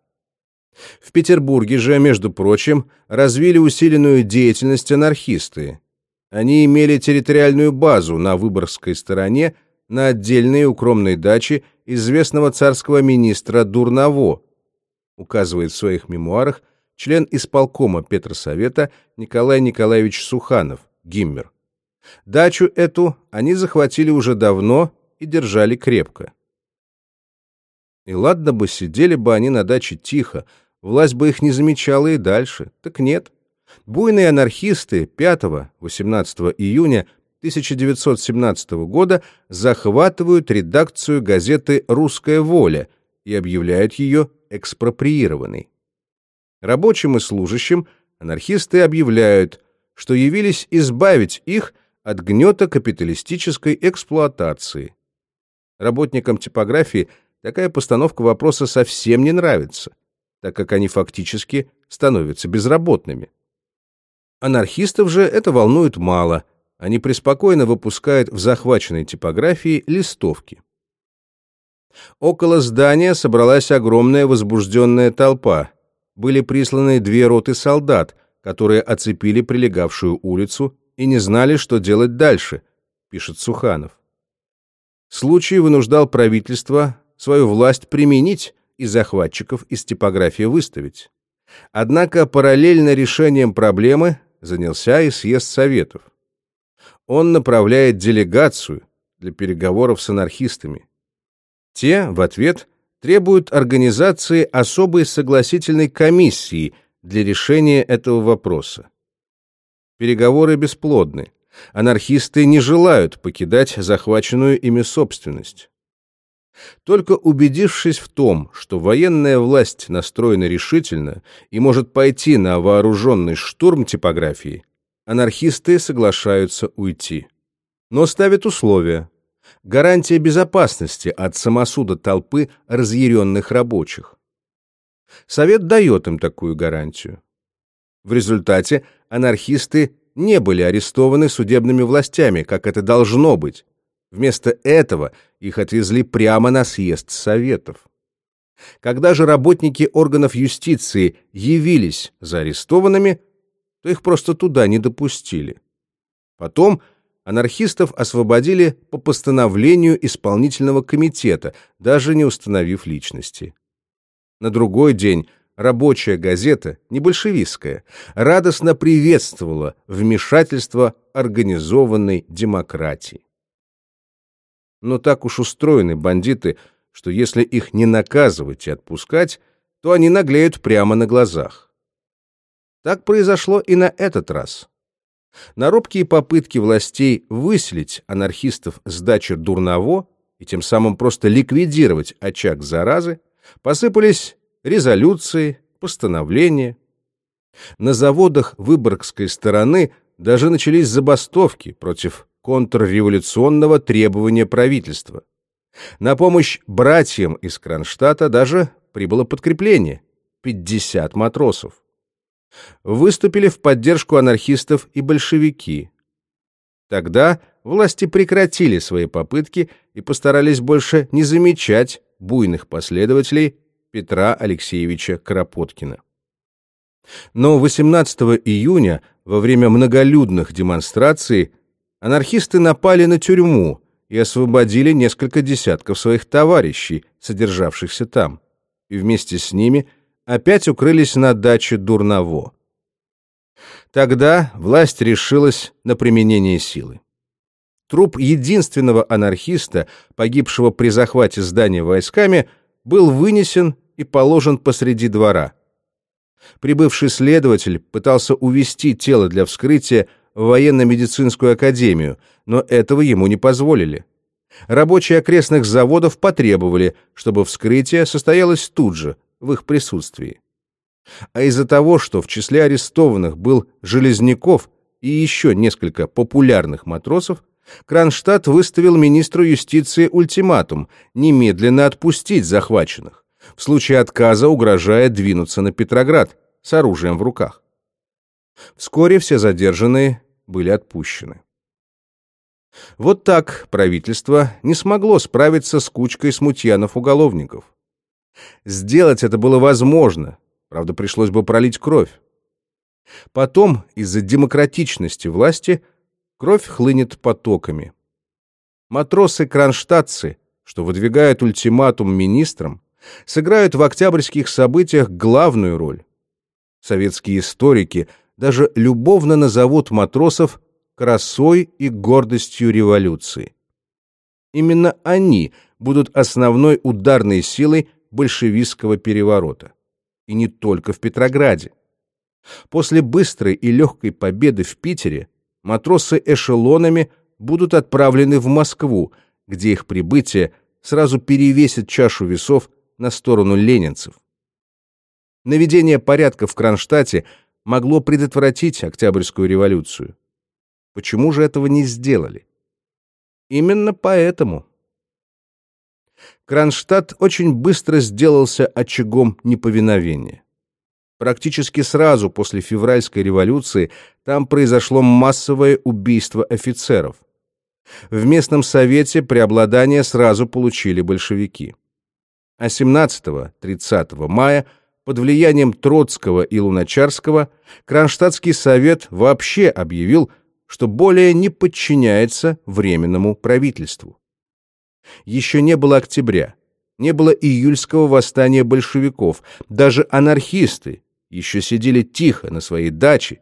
В Петербурге же, между прочим, развили усиленную деятельность анархисты. Они имели территориальную базу на Выборгской стороне на отдельной укромной даче известного царского министра Дурново, указывает в своих мемуарах член исполкома Петросовета Николай Николаевич Суханов, Гиммер. Дачу эту они захватили уже давно и держали крепко. И ладно бы, сидели бы они на даче тихо, Власть бы их не замечала и дальше. Так нет. Буйные анархисты 5-18 июня 1917 года захватывают редакцию газеты «Русская воля» и объявляют ее экспроприированной. Рабочим и служащим анархисты объявляют, что явились избавить их от гнета капиталистической эксплуатации. Работникам типографии такая постановка вопроса совсем не нравится – так как они фактически становятся безработными. Анархистов же это волнует мало, они преспокойно выпускают в захваченной типографии листовки. Около здания собралась огромная возбужденная толпа. Были присланы две роты солдат, которые оцепили прилегавшую улицу и не знали, что делать дальше, пишет Суханов. Случай вынуждал правительство свою власть применить и захватчиков из типографии выставить. Однако параллельно решением проблемы занялся и съезд Советов. Он направляет делегацию для переговоров с анархистами. Те, в ответ, требуют организации особой согласительной комиссии для решения этого вопроса. Переговоры бесплодны. Анархисты не желают покидать захваченную ими собственность. Только убедившись в том, что военная власть настроена решительно и может пойти на вооруженный штурм типографии, анархисты соглашаются уйти. Но ставят условия. Гарантия безопасности от самосуда толпы разъяренных рабочих. Совет дает им такую гарантию. В результате анархисты не были арестованы судебными властями, как это должно быть, Вместо этого их отвезли прямо на съезд Советов. Когда же работники органов юстиции явились за арестованными, то их просто туда не допустили. Потом анархистов освободили по постановлению исполнительного комитета, даже не установив личности. На другой день рабочая газета, не большевистская, радостно приветствовала вмешательство организованной демократии но так уж устроены бандиты, что если их не наказывать и отпускать, то они наглеют прямо на глазах. Так произошло и на этот раз. На робкие попытки властей выселить анархистов с дачи Дурново и тем самым просто ликвидировать очаг заразы посыпались резолюции, постановления. На заводах Выборгской стороны даже начались забастовки против контрреволюционного требования правительства. На помощь братьям из Кронштадта даже прибыло подкрепление — 50 матросов. Выступили в поддержку анархистов и большевики. Тогда власти прекратили свои попытки и постарались больше не замечать буйных последователей Петра Алексеевича Кропоткина. Но 18 июня, во время многолюдных демонстраций, анархисты напали на тюрьму и освободили несколько десятков своих товарищей, содержавшихся там, и вместе с ними опять укрылись на даче Дурново. Тогда власть решилась на применение силы. Труп единственного анархиста, погибшего при захвате здания войсками, был вынесен и положен посреди двора. Прибывший следователь пытался увести тело для вскрытия в военно-медицинскую академию, но этого ему не позволили. Рабочие окрестных заводов потребовали, чтобы вскрытие состоялось тут же, в их присутствии. А из-за того, что в числе арестованных был Железняков и еще несколько популярных матросов, Кронштадт выставил министру юстиции ультиматум немедленно отпустить захваченных, в случае отказа угрожая двинуться на Петроград с оружием в руках. Вскоре все задержанные были отпущены. Вот так правительство не смогло справиться с кучкой смутьянов-уголовников. Сделать это было возможно, правда, пришлось бы пролить кровь. Потом, из-за демократичности власти, кровь хлынет потоками. Матросы-кронштадтцы, что выдвигают ультиматум министрам, сыграют в октябрьских событиях главную роль. Советские историки даже любовно назовут матросов красой и гордостью революции. Именно они будут основной ударной силой большевистского переворота. И не только в Петрограде. После быстрой и легкой победы в Питере матросы эшелонами будут отправлены в Москву, где их прибытие сразу перевесит чашу весов на сторону ленинцев. Наведение порядка в Кронштадте могло предотвратить Октябрьскую революцию. Почему же этого не сделали? Именно поэтому. Кронштадт очень быстро сделался очагом неповиновения. Практически сразу после февральской революции там произошло массовое убийство офицеров. В местном совете преобладание сразу получили большевики. А 17-30 мая под влиянием Троцкого и Луначарского Кронштадтский совет вообще объявил, что более не подчиняется Временному правительству. Еще не было октября, не было июльского восстания большевиков, даже анархисты еще сидели тихо на своей даче,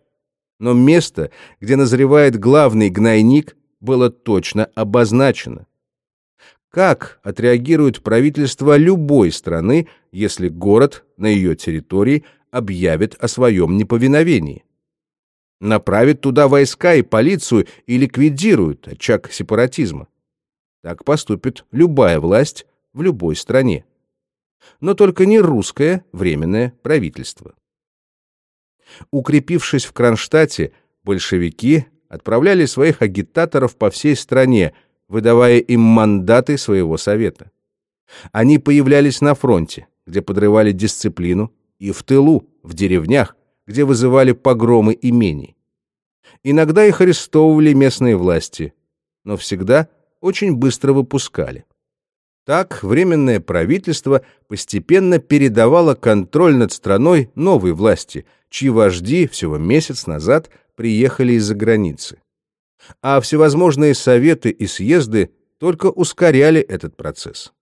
но место, где назревает главный гнойник, было точно обозначено. Как отреагирует правительство любой страны, если город на ее территории объявит о своем неповиновении? Направит туда войска и полицию и ликвидирует очаг сепаратизма. Так поступит любая власть в любой стране. Но только не русское временное правительство. Укрепившись в Кронштадте, большевики отправляли своих агитаторов по всей стране, выдавая им мандаты своего совета. Они появлялись на фронте, где подрывали дисциплину, и в тылу, в деревнях, где вызывали погромы имений. Иногда их арестовывали местные власти, но всегда очень быстро выпускали. Так Временное правительство постепенно передавало контроль над страной новой власти, чьи вожди всего месяц назад приехали из-за границы а всевозможные советы и съезды только ускоряли этот процесс.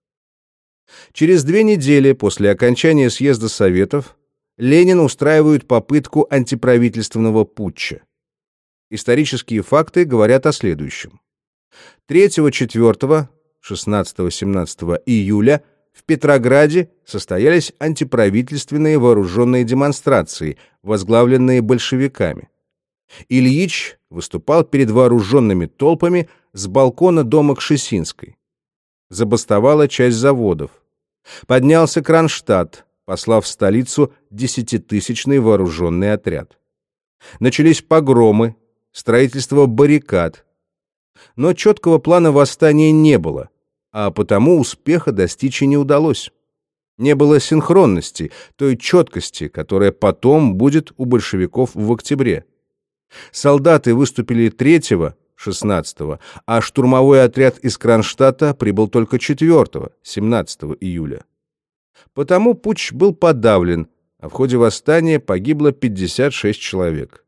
Через две недели после окончания съезда Советов Ленин устраивает попытку антиправительственного путча. Исторические факты говорят о следующем. 3-4, 16-17 июля в Петрограде состоялись антиправительственные вооруженные демонстрации, возглавленные большевиками. Ильич выступал перед вооруженными толпами с балкона дома Кшесинской. Забастовала часть заводов. Поднялся Кронштадт, послав в столицу десятитысячный вооруженный отряд. Начались погромы, строительство баррикад. Но четкого плана восстания не было, а потому успеха достичь и не удалось. Не было синхронности, той четкости, которая потом будет у большевиков в октябре. Солдаты выступили 3 16 а штурмовой отряд из Кронштадта прибыл только 4 17 июля. Потому путч был подавлен, а в ходе восстания погибло 56 человек.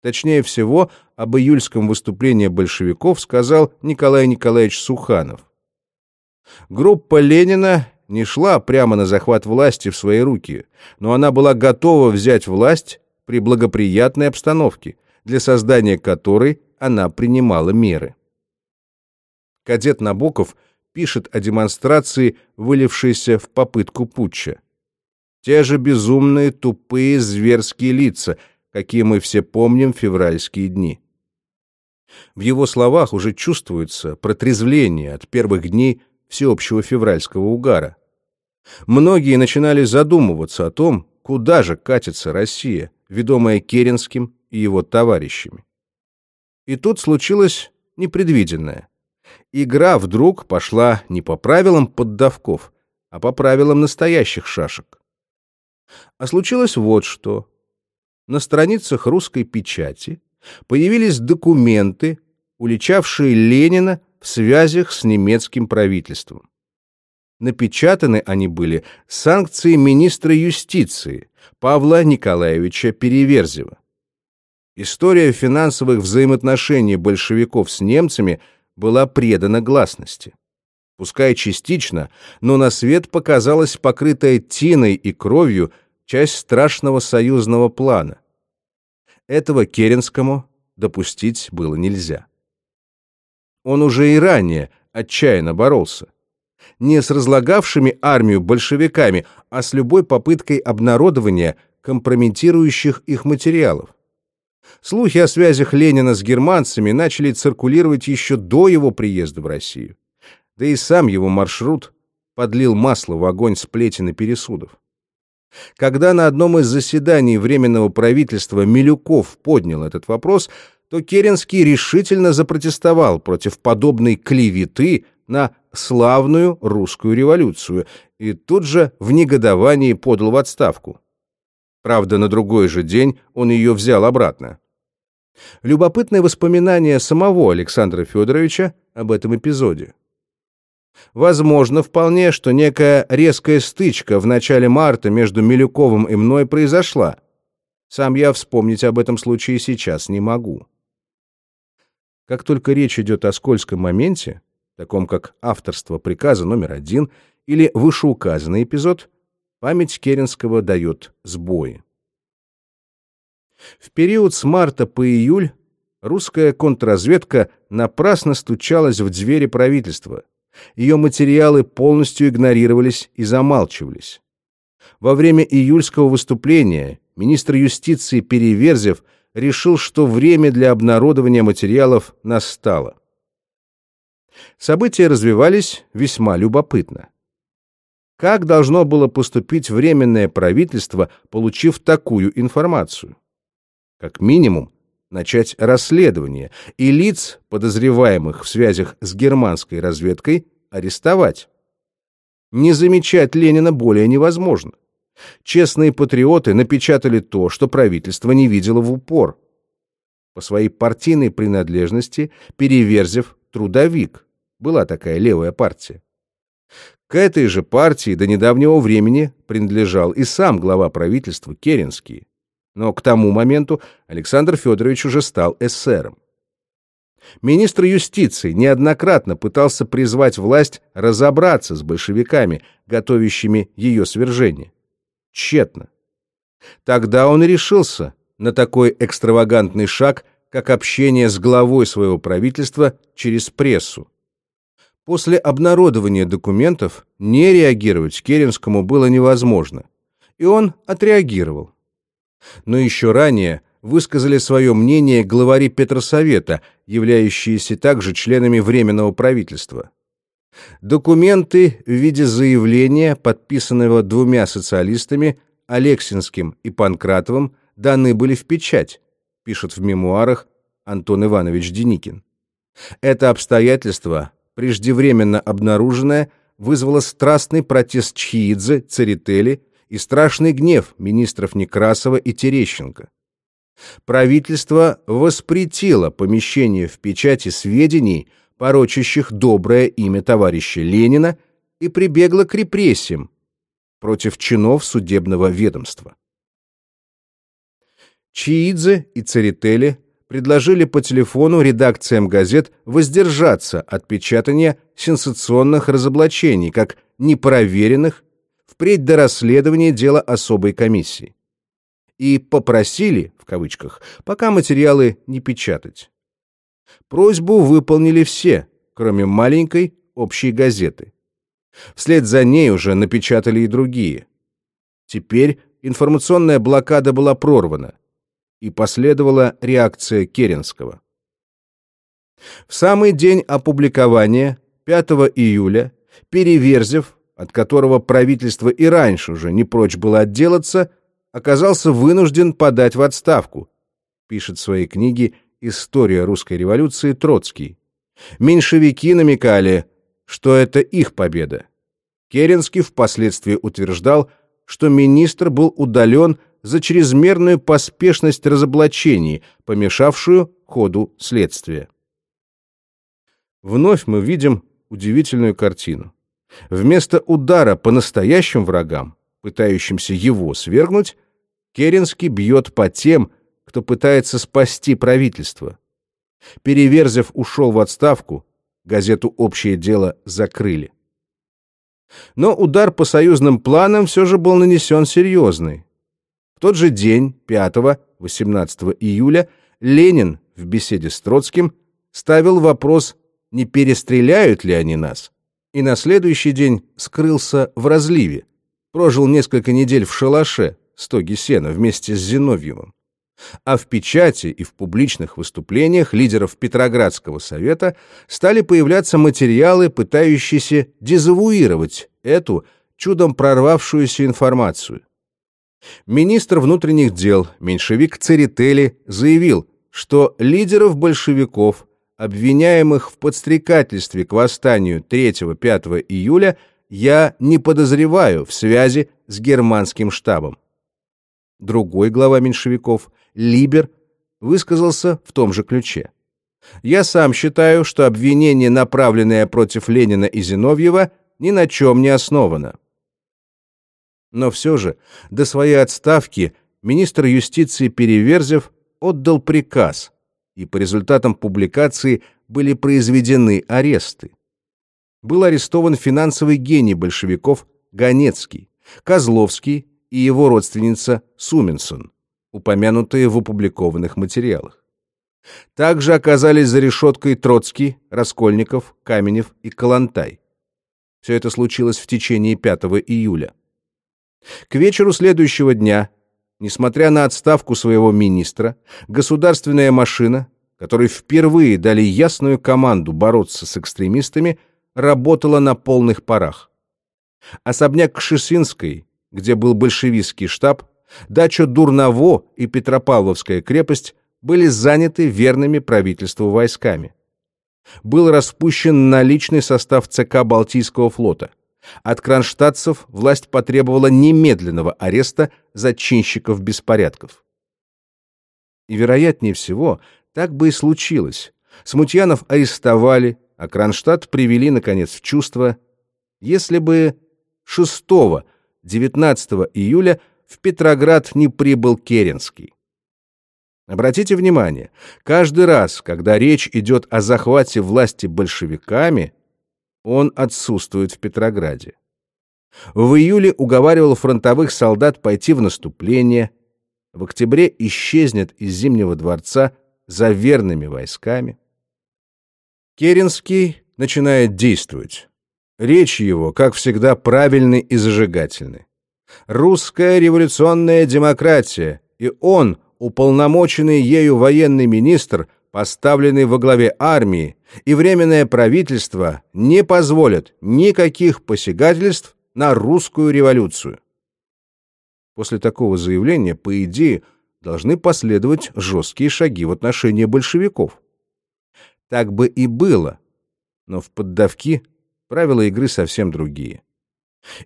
Точнее всего, об июльском выступлении большевиков сказал Николай Николаевич Суханов. Группа Ленина не шла прямо на захват власти в свои руки, но она была готова взять власть при благоприятной обстановке, для создания которой она принимала меры. Кадет Набоков пишет о демонстрации, вылившейся в попытку путча. Те же безумные, тупые, зверские лица, какие мы все помним февральские дни. В его словах уже чувствуется протрезвление от первых дней всеобщего февральского угара. Многие начинали задумываться о том, куда же катится Россия, ведомая Керенским и его товарищами. И тут случилось непредвиденное. Игра вдруг пошла не по правилам поддавков, а по правилам настоящих шашек. А случилось вот что. На страницах русской печати появились документы, уличавшие Ленина в связях с немецким правительством. Напечатаны они были санкции министра юстиции Павла Николаевича Переверзева. История финансовых взаимоотношений большевиков с немцами была предана гласности. Пускай частично, но на свет показалась покрытая тиной и кровью часть страшного союзного плана. Этого Керенскому допустить было нельзя. Он уже и ранее отчаянно боролся. Не с разлагавшими армию большевиками, а с любой попыткой обнародования компрометирующих их материалов. Слухи о связях Ленина с германцами начали циркулировать еще до его приезда в Россию. Да и сам его маршрут подлил масло в огонь сплетен и пересудов. Когда на одном из заседаний Временного правительства Милюков поднял этот вопрос, то Керенский решительно запротестовал против подобной клеветы на славную русскую революцию и тут же в негодовании подал в отставку. Правда, на другой же день он ее взял обратно. Любопытное воспоминание самого Александра Федоровича об этом эпизоде. Возможно вполне, что некая резкая стычка в начале марта между Милюковым и мной произошла. Сам я вспомнить об этом случае сейчас не могу. Как только речь идет о скользком моменте, таком как авторство приказа номер один или вышеуказанный эпизод, память Керенского дает сбои. В период с марта по июль русская контрразведка напрасно стучалась в двери правительства. Ее материалы полностью игнорировались и замалчивались. Во время июльского выступления министр юстиции Переверзев – решил, что время для обнародования материалов настало. События развивались весьма любопытно. Как должно было поступить Временное правительство, получив такую информацию? Как минимум, начать расследование и лиц, подозреваемых в связях с германской разведкой, арестовать. Не замечать Ленина более невозможно. Честные патриоты напечатали то, что правительство не видело в упор. По своей партийной принадлежности Переверзев трудовик. Была такая левая партия. К этой же партии до недавнего времени принадлежал и сам глава правительства Керенский. Но к тому моменту Александр Федорович уже стал эсером. Министр юстиции неоднократно пытался призвать власть разобраться с большевиками, готовящими ее свержение тщетно. Тогда он и решился на такой экстравагантный шаг, как общение с главой своего правительства через прессу. После обнародования документов не реагировать Керенскому было невозможно, и он отреагировал. Но еще ранее высказали свое мнение главари Петросовета, являющиеся также членами Временного правительства. Документы в виде заявления, подписанного двумя социалистами, Алексинским и Панкратовым, даны были в печать, пишет в мемуарах Антон Иванович Деникин. Это обстоятельство преждевременно обнаруженное, вызвало страстный протест Чхиидзе, Церетели и страшный гнев министров Некрасова и Терещенко. Правительство воспретило помещение в печати сведений, порочащих доброе имя товарища Ленина, и прибегло к репрессиям против чинов судебного ведомства. Чиидзе и Церетели предложили по телефону редакциям газет воздержаться от печатания сенсационных разоблачений, как непроверенных, впредь до расследования дела особой комиссии. И попросили, в кавычках, пока материалы не печатать. Просьбу выполнили все, кроме маленькой общей газеты. Вслед за ней уже напечатали и другие. Теперь информационная блокада была прорвана и последовала реакция Керенского. В самый день опубликования, 5 июля, Переверзев, от которого правительство и раньше уже не прочь было отделаться, оказался вынужден подать в отставку, пишет в своей книге «История русской революции» Троцкий. Меньшевики намекали, что это их победа. Керенский впоследствии утверждал, что министр был удален за чрезмерную поспешность разоблачений, помешавшую ходу следствия. Вновь мы видим удивительную картину. Вместо удара по настоящим врагам, пытающимся его свергнуть, Керенский бьет по тем, кто пытается спасти правительство. Переверзев ушел в отставку, газету «Общее дело» закрыли. Но удар по союзным планам все же был нанесен серьезный. В тот же день, 5-18 июля, Ленин в беседе с Троцким ставил вопрос, не перестреляют ли они нас, и на следующий день скрылся в разливе, прожил несколько недель в шалаше, стоге сена, вместе с Зиновьевым. А в печати и в публичных выступлениях лидеров Петроградского совета стали появляться материалы, пытающиеся дезавуировать эту чудом прорвавшуюся информацию. Министр внутренних дел, меньшевик Церетели, заявил, что лидеров большевиков, обвиняемых в подстрекательстве к восстанию 3-5 июля, я не подозреваю в связи с германским штабом. Другой глава меньшевиков, Либер, высказался в том же ключе. Я сам считаю, что обвинение, направленное против Ленина и Зиновьева, ни на чем не основано. Но все же до своей отставки министр юстиции Переверзев отдал приказ, и по результатам публикации были произведены аресты. Был арестован финансовый гений большевиков Ганецкий, Козловский и его родственница Суменсон, упомянутые в опубликованных материалах. Также оказались за решеткой Троцкий, Раскольников, Каменев и Калантай. Все это случилось в течение 5 июля. К вечеру следующего дня, несмотря на отставку своего министра, государственная машина, которой впервые дали ясную команду бороться с экстремистами, работала на полных парах. Особняк Кшесинской, где был большевистский штаб, дача Дурново и Петропавловская крепость были заняты верными правительству войсками. Был распущен наличный состав ЦК Балтийского флота. От кронштадтцев власть потребовала немедленного ареста зачинщиков беспорядков. И, вероятнее всего, так бы и случилось. Смутьянов арестовали, а Кронштадт привели, наконец, в чувство, если бы 6-19 июля в Петроград не прибыл Керенский. Обратите внимание, каждый раз, когда речь идет о захвате власти большевиками, он отсутствует в Петрограде. В июле уговаривал фронтовых солдат пойти в наступление, в октябре исчезнет из Зимнего дворца за верными войсками. Керенский начинает действовать. Речь его, как всегда, правильны и зажигательны. Русская революционная демократия, и он, уполномоченный ею военный министр, поставленный во главе армии, и Временное правительство не позволят никаких посягательств на русскую революцию. После такого заявления, по идее, должны последовать жесткие шаги в отношении большевиков. Так бы и было. Но в поддавки правила игры совсем другие.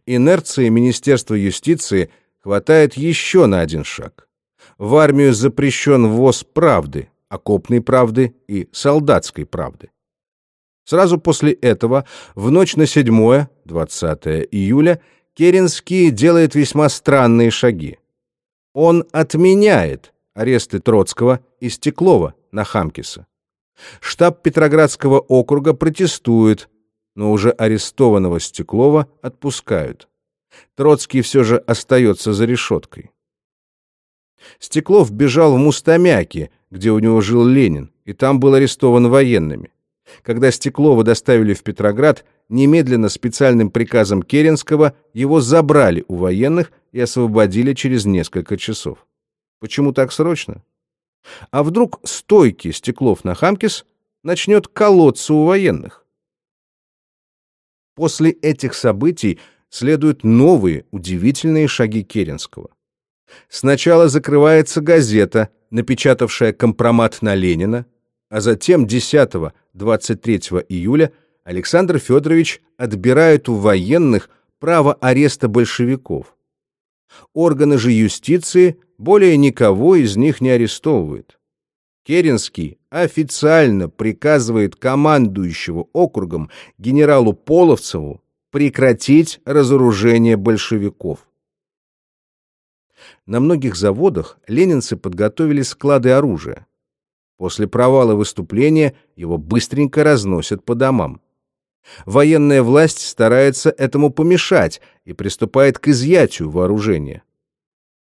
Инерции Министерства юстиции хватает еще на один шаг. В армию запрещен ввоз правды, окопной правды и солдатской правды. Сразу после этого, в ночь на 7-20 июля, Керенский делает весьма странные шаги. Он отменяет аресты Троцкого и Стеклова на Хамкиса. Штаб Петроградского округа протестует, но уже арестованного Стеклова отпускают. Троцкий все же остается за решеткой. Стеклов бежал в Мустамяки, где у него жил Ленин, и там был арестован военными. Когда Стеклова доставили в Петроград, немедленно специальным приказом Керенского его забрали у военных и освободили через несколько часов. Почему так срочно? А вдруг стойкий Стеклов на Хамкис начнет колоться у военных? После этих событий следуют новые удивительные шаги Керенского. Сначала закрывается газета, напечатавшая компромат на Ленина, а затем 10-23 июля Александр Федорович отбирает у военных право ареста большевиков. Органы же юстиции более никого из них не арестовывают. Керенский официально приказывает командующего округом генералу Половцеву прекратить разоружение большевиков. На многих заводах ленинцы подготовили склады оружия. После провала выступления его быстренько разносят по домам. Военная власть старается этому помешать и приступает к изъятию вооружения.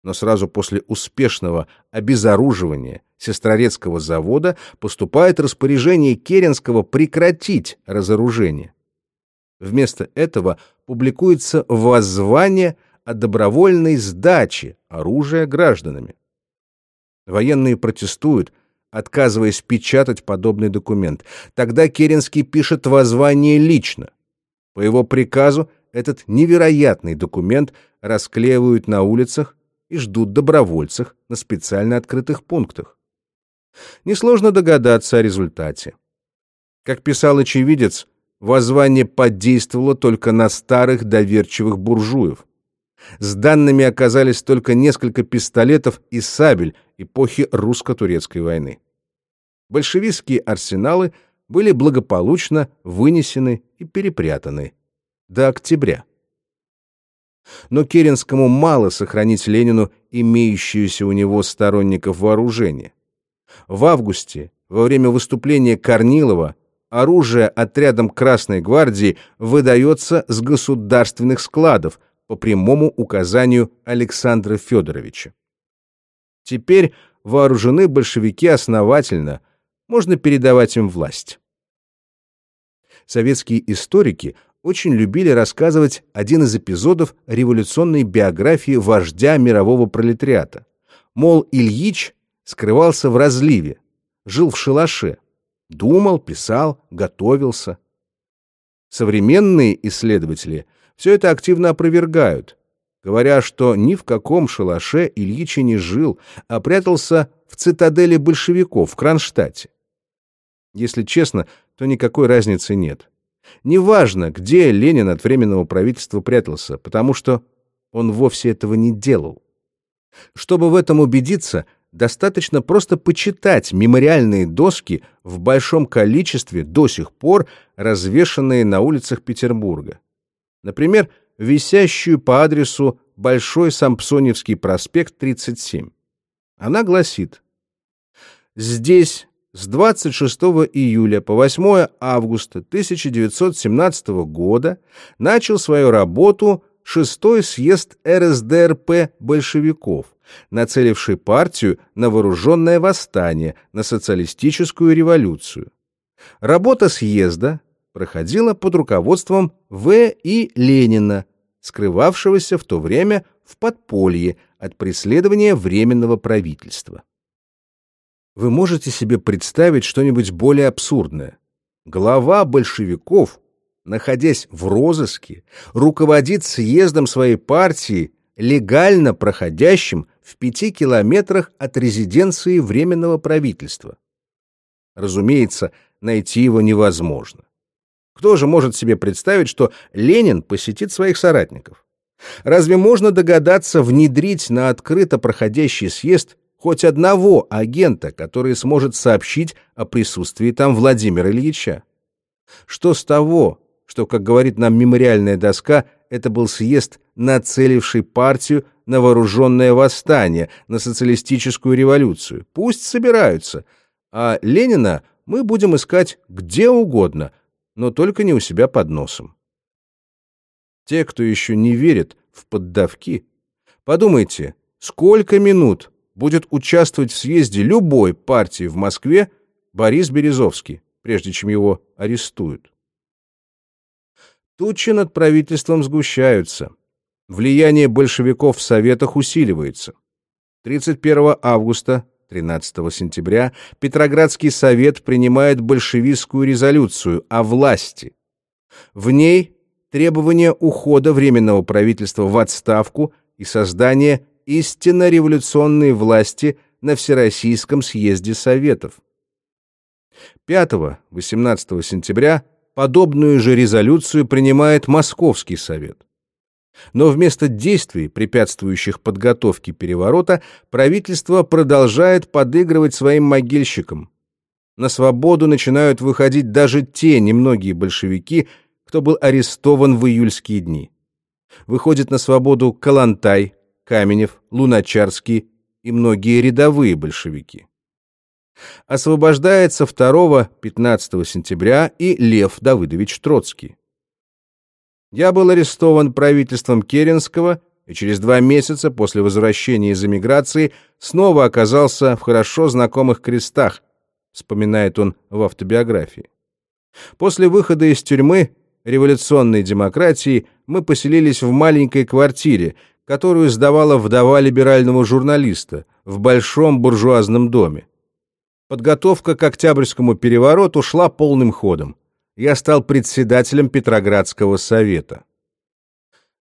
Но сразу после успешного обезоруживания Сестрорецкого завода поступает распоряжение Керенского прекратить разоружение. Вместо этого публикуется воззвание о добровольной сдаче оружия гражданами. Военные протестуют, отказываясь печатать подобный документ. Тогда Керенский пишет воззвание лично. По его приказу этот невероятный документ расклеивают на улицах и ждут добровольцев на специально открытых пунктах. Несложно догадаться о результате. Как писал очевидец, воззвание подействовало только на старых доверчивых буржуев. С данными оказались только несколько пистолетов и сабель эпохи русско-турецкой войны. Большевистские арсеналы были благополучно вынесены и перепрятаны до октября. Но Керенскому мало сохранить Ленину имеющуюся у него сторонников вооружения. В августе, во время выступления Корнилова, оружие отрядом Красной гвардии выдается с государственных складов – по прямому указанию Александра Федоровича. Теперь вооружены большевики основательно, можно передавать им власть. Советские историки очень любили рассказывать один из эпизодов революционной биографии вождя мирового пролетариата. Мол, Ильич скрывался в разливе, жил в шалаше, думал, писал, готовился. Современные исследователи – все это активно опровергают, говоря, что ни в каком шалаше Ильич не жил, а прятался в цитадели большевиков в Кронштадте. Если честно, то никакой разницы нет. Неважно, где Ленин от Временного правительства прятался, потому что он вовсе этого не делал. Чтобы в этом убедиться, достаточно просто почитать мемориальные доски в большом количестве до сих пор развешанные на улицах Петербурга. Например, висящую по адресу Большой Сампсоневский проспект, 37. Она гласит «Здесь с 26 июля по 8 августа 1917 года начал свою работу шестой съезд РСДРП большевиков, нацеливший партию на вооруженное восстание, на социалистическую революцию. Работа съезда проходила под руководством В. И. Ленина, скрывавшегося в то время в подполье от преследования Временного правительства. Вы можете себе представить что-нибудь более абсурдное? Глава большевиков, находясь в розыске, руководит съездом своей партии, легально проходящим в пяти километрах от резиденции Временного правительства. Разумеется, найти его невозможно. Кто же может себе представить, что Ленин посетит своих соратников? Разве можно догадаться внедрить на открыто проходящий съезд хоть одного агента, который сможет сообщить о присутствии там Владимира Ильича? Что с того, что, как говорит нам мемориальная доска, это был съезд, нацеливший партию на вооруженное восстание, на социалистическую революцию. Пусть собираются, а Ленина мы будем искать где угодно, но только не у себя под носом. Те, кто еще не верит в поддавки, подумайте, сколько минут будет участвовать в съезде любой партии в Москве Борис Березовский, прежде чем его арестуют. Тучи над правительством сгущаются. Влияние большевиков в Советах усиливается. 31 августа 13 сентября Петроградский совет принимает большевистскую резолюцию о власти. В ней требование ухода Временного правительства в отставку и создание истинно революционной власти на Всероссийском съезде Советов. 5-18 сентября подобную же резолюцию принимает Московский совет. Но вместо действий, препятствующих подготовке переворота, правительство продолжает подыгрывать своим могильщикам. На свободу начинают выходить даже те немногие большевики, кто был арестован в июльские дни. Выходит на свободу Калантай, Каменев, Луначарский и многие рядовые большевики. Освобождается 2-15 сентября и Лев Давыдович Троцкий. Я был арестован правительством Керенского и через два месяца после возвращения из эмиграции снова оказался в хорошо знакомых крестах, вспоминает он в автобиографии. После выхода из тюрьмы революционной демократии мы поселились в маленькой квартире, которую сдавала вдова либерального журналиста в большом буржуазном доме. Подготовка к Октябрьскому перевороту шла полным ходом я стал председателем Петроградского совета.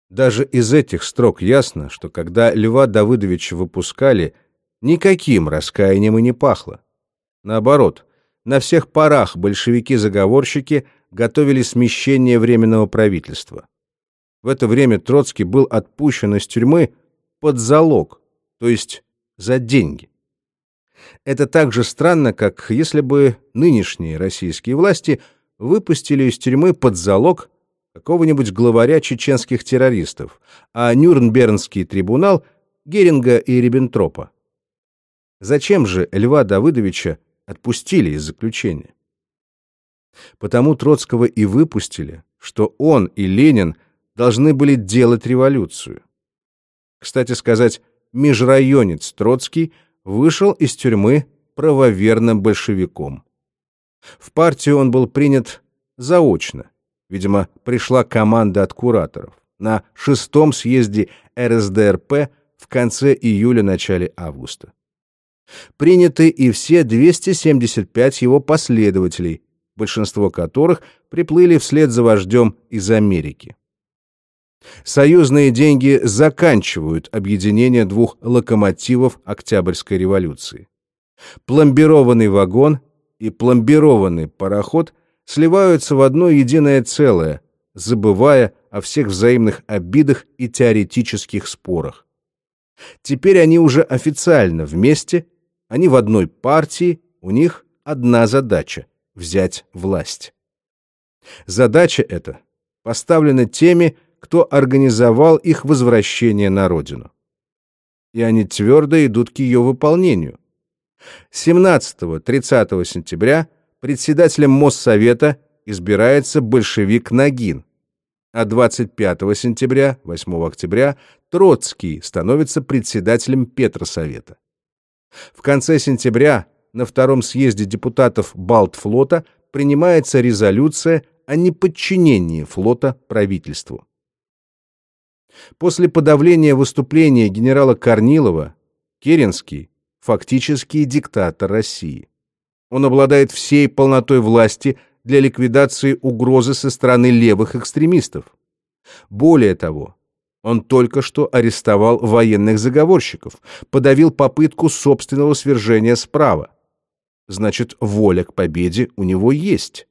Даже из этих строк ясно, что когда Льва Давыдовича выпускали, никаким раскаянием и не пахло. Наоборот, на всех парах большевики-заговорщики готовили смещение Временного правительства. В это время Троцкий был отпущен из тюрьмы под залог, то есть за деньги. Это так же странно, как если бы нынешние российские власти – выпустили из тюрьмы под залог какого-нибудь главаря чеченских террористов, а Нюрнбернский трибунал — Геринга и Риббентропа. Зачем же Льва Давыдовича отпустили из заключения? Потому Троцкого и выпустили, что он и Ленин должны были делать революцию. Кстати сказать, межрайонец Троцкий вышел из тюрьмы правоверным большевиком. В партию он был принят заочно. Видимо, пришла команда от кураторов. На шестом съезде РСДРП в конце июля-начале августа. Приняты и все 275 его последователей, большинство которых приплыли вслед за вождем из Америки. Союзные деньги заканчивают объединение двух локомотивов Октябрьской революции. Пломбированный вагон и пломбированный пароход сливаются в одно единое целое, забывая о всех взаимных обидах и теоретических спорах. Теперь они уже официально вместе, они в одной партии, у них одна задача — взять власть. Задача эта поставлена теми, кто организовал их возвращение на родину. И они твердо идут к ее выполнению. 17-30 сентября председателем Моссовета избирается большевик Нагин, а 25 сентября, 8 октября Троцкий становится председателем Петросовета. В конце сентября на втором съезде депутатов Балтфлота принимается резолюция о неподчинении флота правительству. После подавления выступления генерала Корнилова Керенский фактический диктатор России. Он обладает всей полнотой власти для ликвидации угрозы со стороны левых экстремистов. Более того, он только что арестовал военных заговорщиков, подавил попытку собственного свержения справа. Значит, воля к победе у него есть.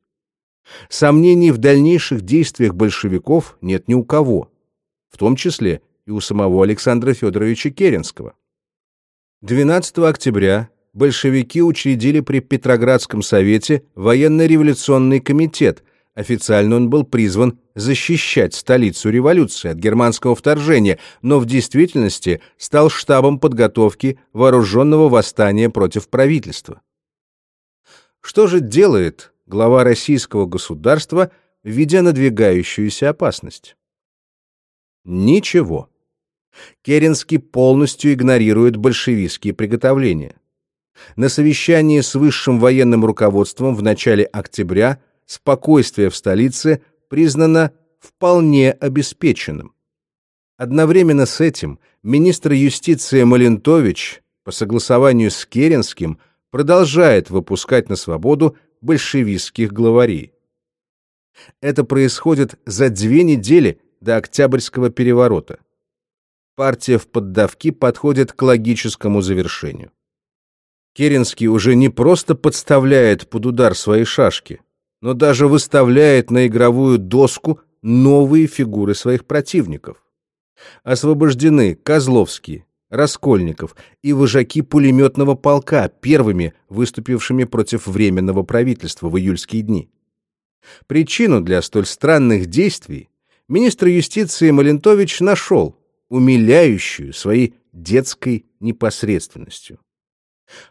Сомнений в дальнейших действиях большевиков нет ни у кого, в том числе и у самого Александра Федоровича Керенского. 12 октября большевики учредили при Петроградском совете военно-революционный комитет. Официально он был призван защищать столицу революции от германского вторжения, но в действительности стал штабом подготовки вооруженного восстания против правительства. Что же делает глава российского государства, видя надвигающуюся опасность? Ничего. Керенский полностью игнорирует большевистские приготовления. На совещании с высшим военным руководством в начале октября спокойствие в столице признано вполне обеспеченным. Одновременно с этим министр юстиции Малентович по согласованию с Керенским продолжает выпускать на свободу большевистских главарей. Это происходит за две недели до Октябрьского переворота. Партия в поддавки подходит к логическому завершению. Керенский уже не просто подставляет под удар свои шашки, но даже выставляет на игровую доску новые фигуры своих противников. Освобождены Козловский, Раскольников и вожаки пулеметного полка, первыми выступившими против Временного правительства в июльские дни. Причину для столь странных действий министр юстиции Малентович нашел, умиляющую своей детской непосредственностью.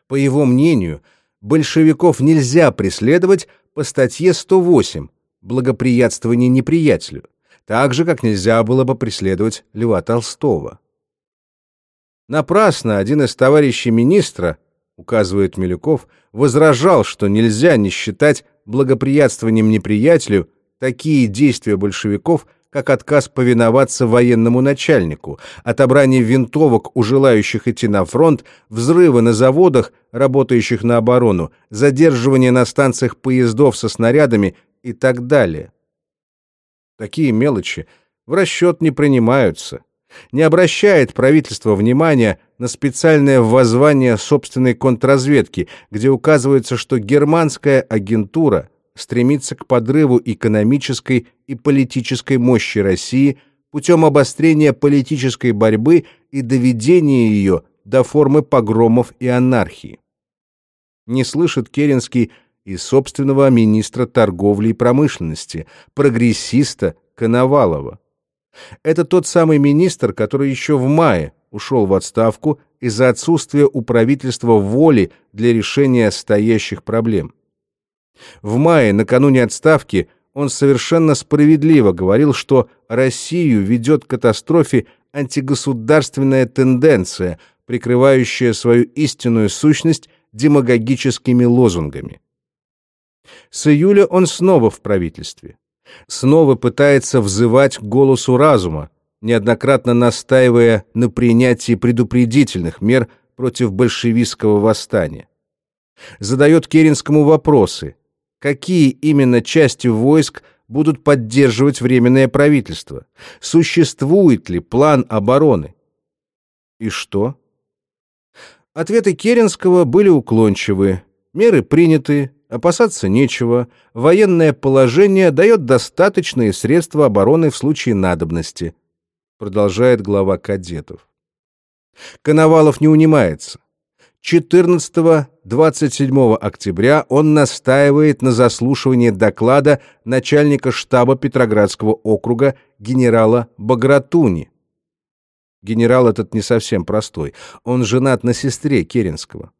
По его мнению, большевиков нельзя преследовать по статье 108 «Благоприятствование неприятелю», так же, как нельзя было бы преследовать Льва Толстого. Напрасно один из товарищей министра, указывает Милюков, возражал, что нельзя не считать благоприятствованием неприятелю такие действия большевиков – как отказ повиноваться военному начальнику, отобрание винтовок у желающих идти на фронт, взрывы на заводах, работающих на оборону, задерживание на станциях поездов со снарядами и так далее. Такие мелочи в расчет не принимаются. Не обращает правительство внимания на специальное воззвание собственной контрразведки, где указывается, что германская агентура – стремится к подрыву экономической и политической мощи России путем обострения политической борьбы и доведения ее до формы погромов и анархии. Не слышит Керенский и собственного министра торговли и промышленности, прогрессиста Коновалова. Это тот самый министр, который еще в мае ушел в отставку из-за отсутствия у правительства воли для решения стоящих проблем. В мае, накануне отставки, он совершенно справедливо говорил, что Россию ведет к катастрофе антигосударственная тенденция, прикрывающая свою истинную сущность демагогическими лозунгами. С июля он снова в правительстве. Снова пытается взывать к голосу разума, неоднократно настаивая на принятии предупредительных мер против большевистского восстания. Задает Керенскому вопросы, какие именно части войск будут поддерживать Временное правительство, существует ли план обороны. И что? Ответы Керенского были уклончивы, меры приняты, опасаться нечего, военное положение дает достаточные средства обороны в случае надобности, продолжает глава кадетов. Коновалов не унимается. 14-27 октября он настаивает на заслушивании доклада начальника штаба Петроградского округа генерала Багратуни. Генерал этот не совсем простой, он женат на сестре Керенского.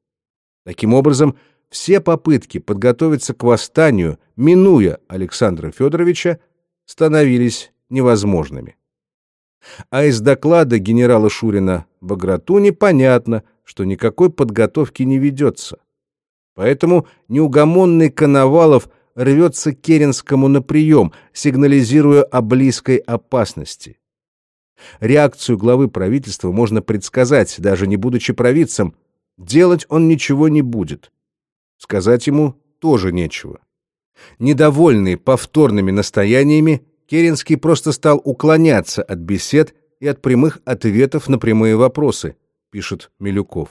Таким образом, все попытки подготовиться к восстанию, минуя Александра Федоровича, становились невозможными. А из доклада генерала Шурина Багратуни понятно – что никакой подготовки не ведется. Поэтому неугомонный Коновалов рвется к Керенскому на прием, сигнализируя о близкой опасности. Реакцию главы правительства можно предсказать, даже не будучи провидцем. Делать он ничего не будет. Сказать ему тоже нечего. Недовольный повторными настояниями, Керенский просто стал уклоняться от бесед и от прямых ответов на прямые вопросы – пишет Милюков.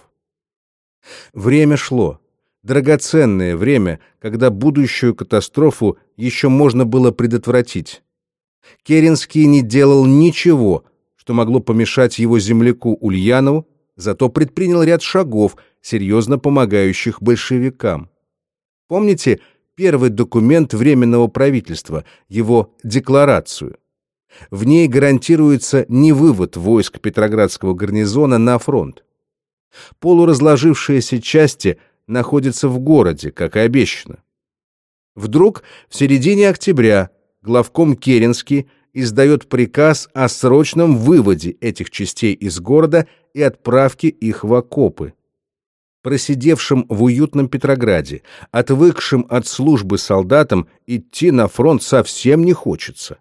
Время шло. драгоценное время, когда будущую катастрофу еще можно было предотвратить. Керенский не делал ничего, что могло помешать его земляку Ульянову, зато предпринял ряд шагов, серьезно помогающих большевикам. Помните первый документ Временного правительства, его декларацию? В ней гарантируется не вывод войск Петроградского гарнизона на фронт. Полуразложившиеся части находятся в городе, как и обещано. Вдруг в середине октября главком Керенский издает приказ о срочном выводе этих частей из города и отправке их в окопы. Просидевшим в уютном Петрограде, отвыкшим от службы солдатам, идти на фронт совсем не хочется.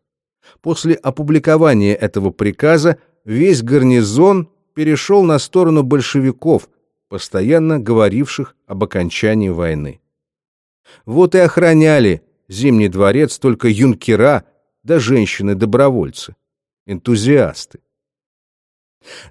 После опубликования этого приказа весь гарнизон перешел на сторону большевиков, постоянно говоривших об окончании войны. Вот и охраняли Зимний дворец только юнкера да женщины-добровольцы, энтузиасты.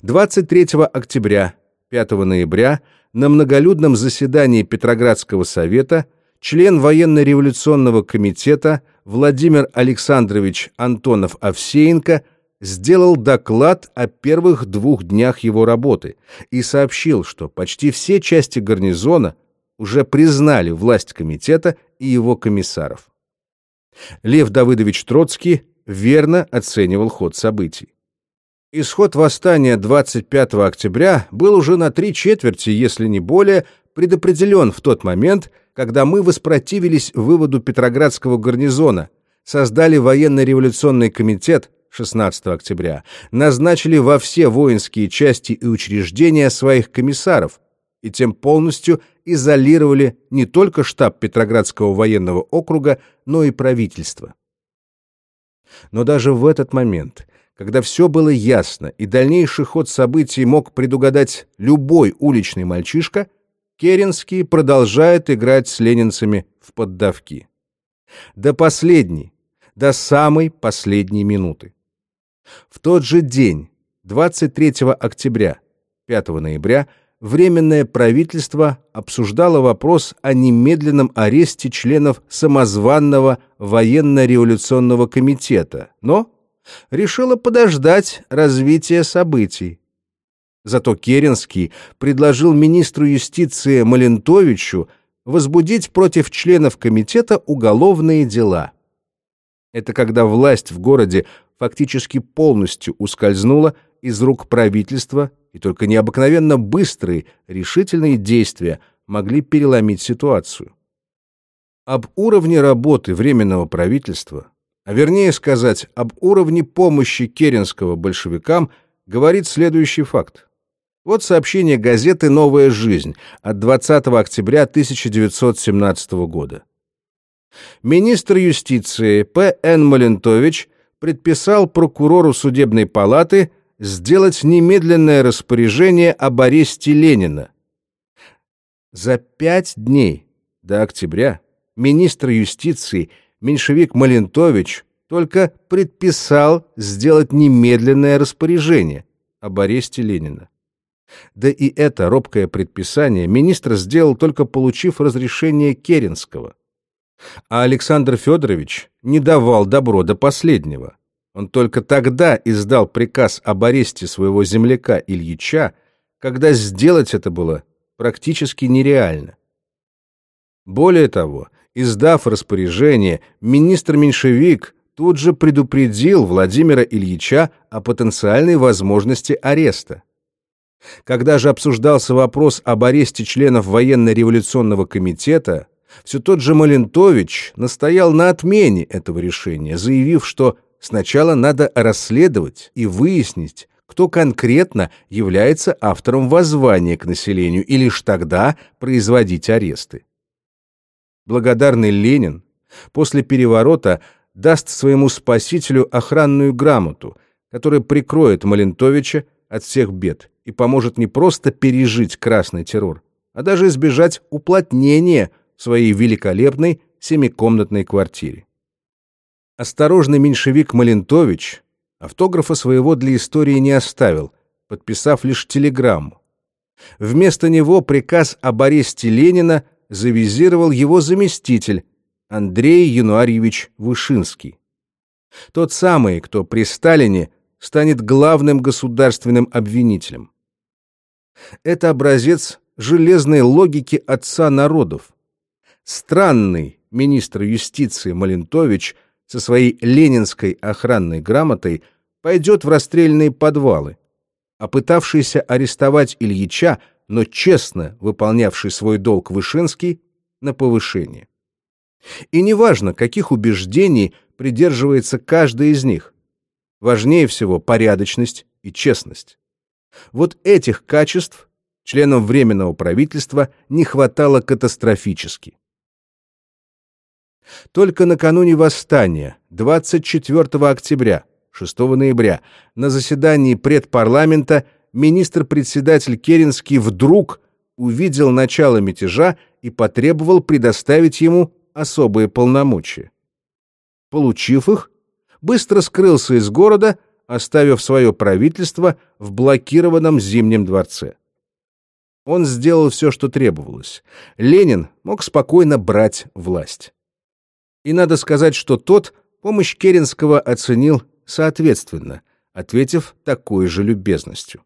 23 октября, 5 ноября на многолюдном заседании Петроградского совета член военно-революционного комитета Владимир Александрович Антонов-Овсеенко сделал доклад о первых двух днях его работы и сообщил, что почти все части гарнизона уже признали власть комитета и его комиссаров. Лев Давыдович Троцкий верно оценивал ход событий. Исход восстания 25 октября был уже на три четверти, если не более, предопределен в тот момент, когда мы воспротивились выводу Петроградского гарнизона, создали военно-революционный комитет 16 октября, назначили во все воинские части и учреждения своих комиссаров и тем полностью изолировали не только штаб Петроградского военного округа, но и правительство. Но даже в этот момент, когда все было ясно и дальнейший ход событий мог предугадать любой уличный мальчишка, Керенский продолжает играть с ленинцами в поддавки. До последней, до самой последней минуты. В тот же день, 23 октября, 5 ноября, Временное правительство обсуждало вопрос о немедленном аресте членов самозванного военно-революционного комитета, но решило подождать развития событий. Зато Керенский предложил министру юстиции Малентовичу возбудить против членов комитета уголовные дела. Это когда власть в городе фактически полностью ускользнула из рук правительства и только необыкновенно быстрые, решительные действия могли переломить ситуацию. Об уровне работы Временного правительства, а вернее сказать, об уровне помощи Керенского большевикам, говорит следующий факт. Вот сообщение газеты «Новая жизнь» от 20 октября 1917 года. Министр юстиции П.Н. Малентович предписал прокурору судебной палаты сделать немедленное распоряжение об аресте Ленина. За пять дней до октября министр юстиции меньшевик Малентович только предписал сделать немедленное распоряжение об аресте Ленина. Да и это робкое предписание министр сделал только получив разрешение Керенского. А Александр Федорович не давал добро до последнего. Он только тогда издал приказ об аресте своего земляка Ильича, когда сделать это было практически нереально. Более того, издав распоряжение, министр-меньшевик тут же предупредил Владимира Ильича о потенциальной возможности ареста. Когда же обсуждался вопрос об аресте членов военно-революционного комитета, все тот же Малентович настоял на отмене этого решения, заявив, что Сначала надо расследовать и выяснить, кто конкретно является автором воззвания к населению, и лишь тогда производить аресты. Благодарный Ленин после переворота даст своему спасителю охранную грамоту, которая прикроет Малентовича от всех бед и поможет не просто пережить красный террор, а даже избежать уплотнения в своей великолепной семикомнатной квартире. Осторожный меньшевик Малентович автографа своего для истории не оставил, подписав лишь телеграмму. Вместо него приказ об аресте Ленина завизировал его заместитель Андрей Януарьевич Вышинский. Тот самый, кто при Сталине станет главным государственным обвинителем. Это образец железной логики отца народов. Странный министр юстиции Малентович со своей ленинской охранной грамотой пойдет в расстрельные подвалы, а пытавшийся арестовать Ильича, но честно выполнявший свой долг Вышинский, на повышение. И неважно, каких убеждений придерживается каждый из них. Важнее всего порядочность и честность. Вот этих качеств членам Временного правительства не хватало катастрофически. Только накануне восстания, 24 октября, 6 ноября, на заседании предпарламента министр-председатель Керенский вдруг увидел начало мятежа и потребовал предоставить ему особые полномочия. Получив их, быстро скрылся из города, оставив свое правительство в блокированном Зимнем дворце. Он сделал все, что требовалось. Ленин мог спокойно брать власть. И надо сказать, что тот помощь Керенского оценил соответственно, ответив такой же любезностью.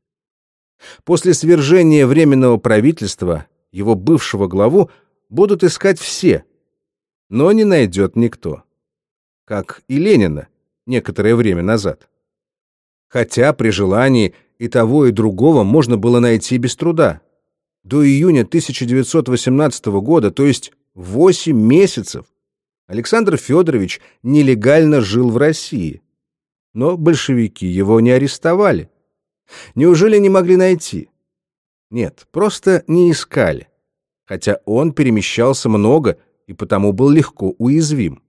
После свержения Временного правительства его бывшего главу будут искать все, но не найдет никто. Как и Ленина некоторое время назад. Хотя при желании и того, и другого можно было найти без труда. До июня 1918 года, то есть 8 месяцев, Александр Федорович нелегально жил в России. Но большевики его не арестовали. Неужели не могли найти? Нет, просто не искали. Хотя он перемещался много и потому был легко уязвим.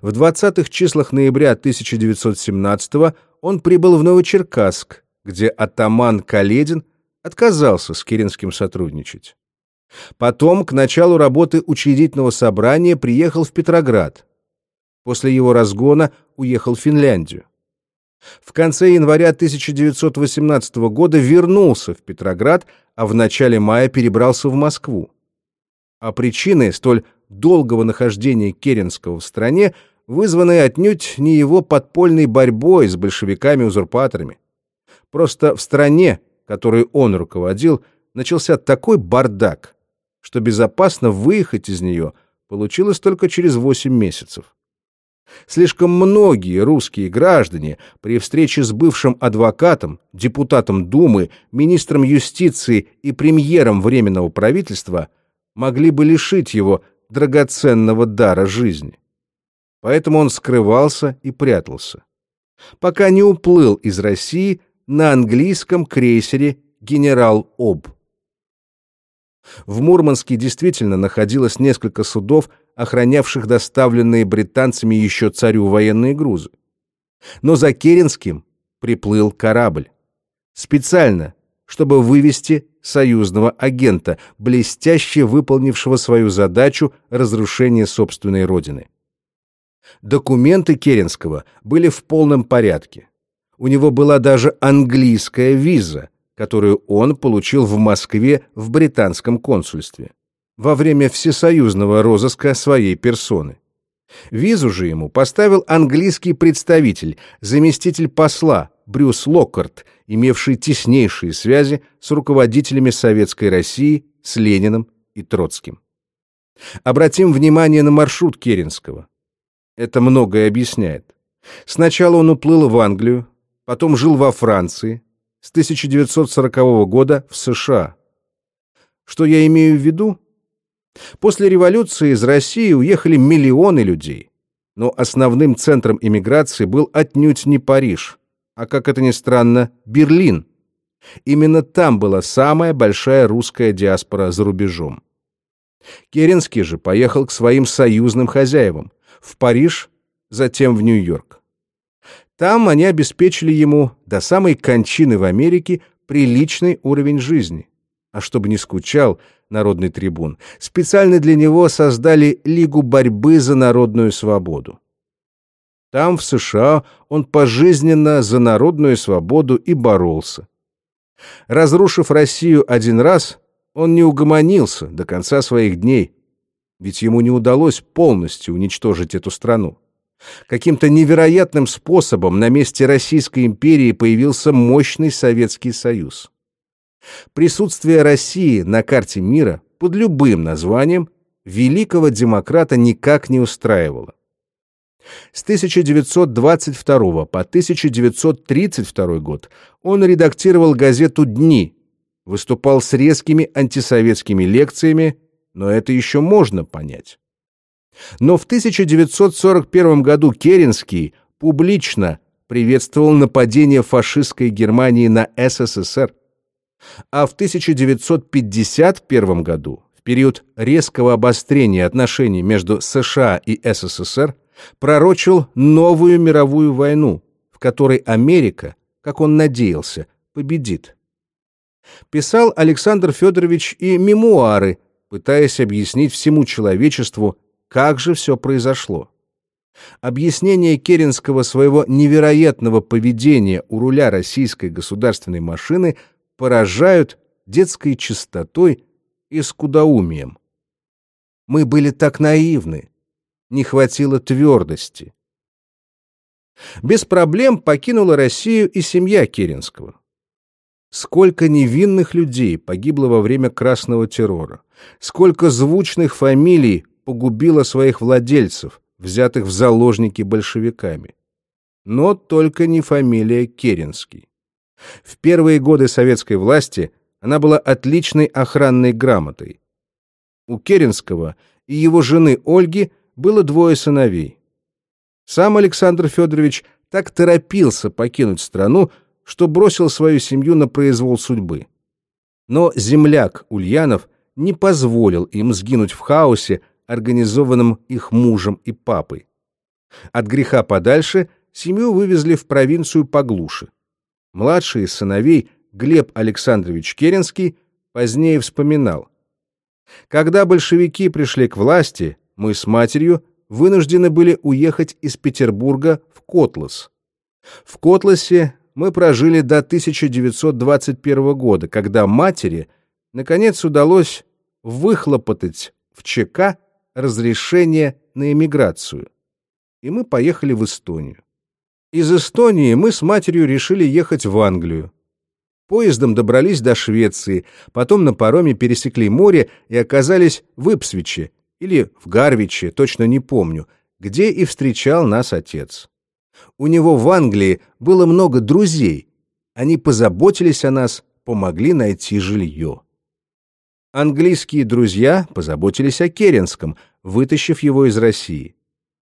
В 20-х числах ноября 1917 он прибыл в Новочеркасск, где атаман Каледин отказался с Керенским сотрудничать. Потом, к началу работы учредительного собрания, приехал в Петроград. После его разгона уехал в Финляндию. В конце января 1918 года вернулся в Петроград, а в начале мая перебрался в Москву. А причины столь долгого нахождения Керенского в стране вызваны отнюдь не его подпольной борьбой с большевиками-узурпаторами. Просто в стране, которой он руководил, начался такой бардак, что безопасно выехать из нее получилось только через 8 месяцев. Слишком многие русские граждане при встрече с бывшим адвокатом, депутатом Думы, министром юстиции и премьером Временного правительства могли бы лишить его драгоценного дара жизни. Поэтому он скрывался и прятался, пока не уплыл из России на английском крейсере «Генерал Об». В Мурманске действительно находилось несколько судов, охранявших доставленные британцами еще царю военные грузы. Но за Керенским приплыл корабль. Специально, чтобы вывести союзного агента, блестяще выполнившего свою задачу разрушения собственной родины. Документы Керенского были в полном порядке. У него была даже английская виза, которую он получил в Москве в британском консульстве во время всесоюзного розыска своей персоны. Визу же ему поставил английский представитель, заместитель посла Брюс Локкарт, имевший теснейшие связи с руководителями Советской России, с Лениным и Троцким. Обратим внимание на маршрут Керенского. Это многое объясняет. Сначала он уплыл в Англию, потом жил во Франции, с 1940 года в США. Что я имею в виду? После революции из России уехали миллионы людей, но основным центром эмиграции был отнюдь не Париж, а, как это ни странно, Берлин. Именно там была самая большая русская диаспора за рубежом. Керенский же поехал к своим союзным хозяевам в Париж, затем в Нью-Йорк. Там они обеспечили ему до самой кончины в Америке приличный уровень жизни. А чтобы не скучал, народный трибун, специально для него создали Лигу борьбы за народную свободу. Там, в США, он пожизненно за народную свободу и боролся. Разрушив Россию один раз, Он не угомонился до конца своих дней, ведь ему не удалось полностью уничтожить эту страну. Каким-то невероятным способом на месте Российской империи появился мощный Советский Союз. Присутствие России на карте мира под любым названием великого демократа никак не устраивало. С 1922 по 1932 год он редактировал газету «Дни», выступал с резкими антисоветскими лекциями, но это еще можно понять. Но в 1941 году Керенский публично приветствовал нападение фашистской Германии на СССР, а в 1951 году, в период резкого обострения отношений между США и СССР, пророчил новую мировую войну, в которой Америка, как он надеялся, победит. Писал Александр Федорович и мемуары, пытаясь объяснить всему человечеству, как же все произошло. Объяснение Керенского своего невероятного поведения у руля российской государственной машины поражают детской чистотой и скудоумием. Мы были так наивны, не хватило твердости. Без проблем покинула Россию и семья Керенского. Сколько невинных людей погибло во время красного террора, сколько звучных фамилий погубило своих владельцев, взятых в заложники большевиками. Но только не фамилия Керенский. В первые годы советской власти она была отличной охранной грамотой. У Керенского и его жены Ольги было двое сыновей. Сам Александр Федорович так торопился покинуть страну, что бросил свою семью на произвол судьбы. Но земляк Ульянов не позволил им сгинуть в хаосе, организованном их мужем и папой. От греха подальше семью вывезли в провинцию поглуше. Младший из сыновей, Глеб Александрович Керенский, позднее вспоминал. Когда большевики пришли к власти, мы с матерью вынуждены были уехать из Петербурга в Котлас. В Котласе мы прожили до 1921 года, когда матери наконец удалось выхлопотать в ЧК разрешение на эмиграцию. И мы поехали в Эстонию. Из Эстонии мы с матерью решили ехать в Англию. Поездом добрались до Швеции, потом на пароме пересекли море и оказались в Ипсвиче, или в Гарвиче, точно не помню, где и встречал нас отец. У него в Англии было много друзей. Они позаботились о нас, помогли найти жилье. Английские друзья позаботились о Керенском, вытащив его из России.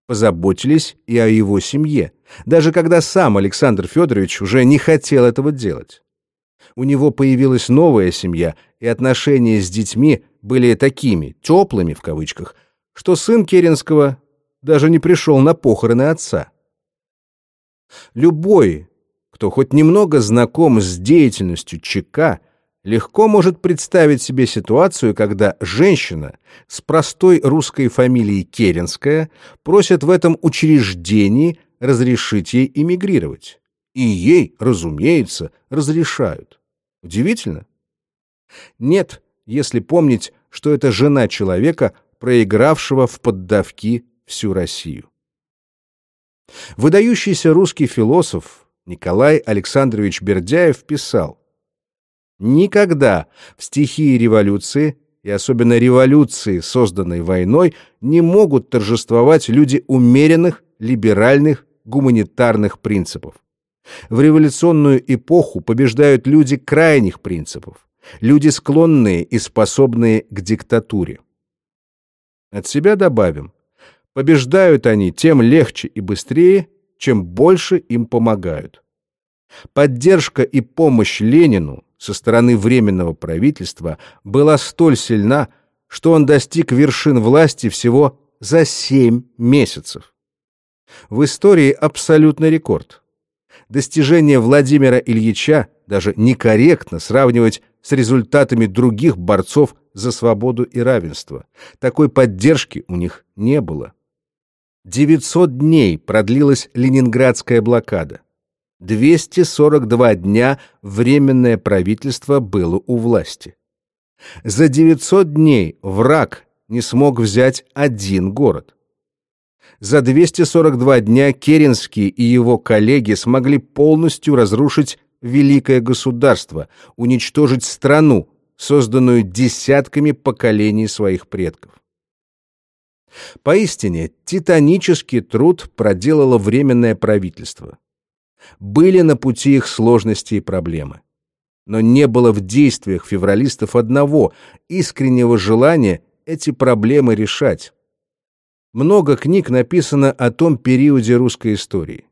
Позаботились и о его семье, даже когда сам Александр Федорович уже не хотел этого делать. У него появилась новая семья, и отношения с детьми были такими, теплыми в кавычках, что сын Керенского даже не пришел на похороны отца. Любой, кто хоть немного знаком с деятельностью ЧК, легко может представить себе ситуацию, когда женщина с простой русской фамилией Керенская просит в этом учреждении разрешить ей эмигрировать. И ей, разумеется, разрешают. Удивительно? Нет, если помнить, что это жена человека, проигравшего в поддавки всю Россию. Выдающийся русский философ Николай Александрович Бердяев писал «Никогда в стихии революции, и особенно революции, созданной войной, не могут торжествовать люди умеренных, либеральных, гуманитарных принципов. В революционную эпоху побеждают люди крайних принципов, люди склонные и способные к диктатуре. От себя добавим, побеждают они тем легче и быстрее, чем больше им помогают. Поддержка и помощь Ленину со стороны Временного правительства была столь сильна, что он достиг вершин власти всего за семь месяцев. В истории абсолютный рекорд. Достижения Владимира Ильича даже некорректно сравнивать с результатами других борцов за свободу и равенство. Такой поддержки у них не было. 900 дней продлилась Ленинградская блокада. 242 дня Временное правительство было у власти. За 900 дней враг не смог взять один город. За 242 дня Керенский и его коллеги смогли полностью разрушить великое государство, уничтожить страну, созданную десятками поколений своих предков. Поистине, титанический труд проделало Временное правительство. Были на пути их сложности и проблемы. Но не было в действиях февралистов одного искреннего желания эти проблемы решать. Много книг написано о том периоде русской истории.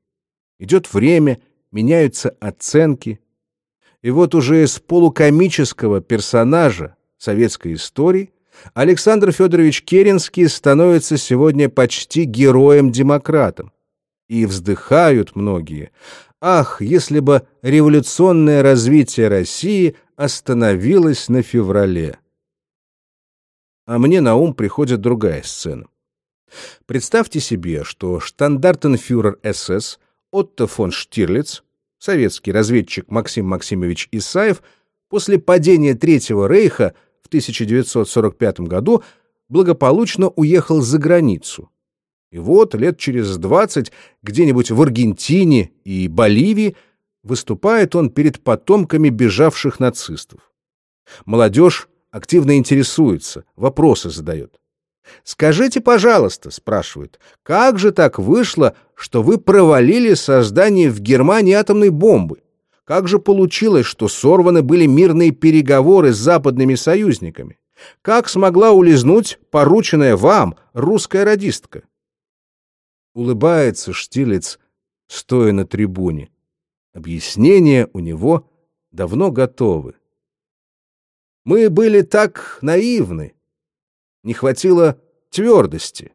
Идет время, меняются оценки. И вот уже из полукомического персонажа советской истории Александр Федорович Керенский становится сегодня почти героем-демократом. И вздыхают многие. Ах, если бы революционное развитие России остановилось на феврале. А мне на ум приходит другая сцена. Представьте себе, что штандартенфюрер СС Отто фон Штирлиц, советский разведчик Максим Максимович Исаев, после падения Третьего Рейха 1945 году благополучно уехал за границу. И вот лет через 20 где-нибудь в Аргентине и Боливии выступает он перед потомками бежавших нацистов. Молодежь активно интересуется, вопросы задает. «Скажите, пожалуйста», — спрашивают, — «как же так вышло, что вы провалили создание в Германии атомной бомбы? Как же получилось, что сорваны были мирные переговоры с западными союзниками? Как смогла улизнуть порученная вам русская радистка?» Улыбается Штилец, стоя на трибуне. Объяснения у него давно готовы. Мы были так наивны, не хватило твердости.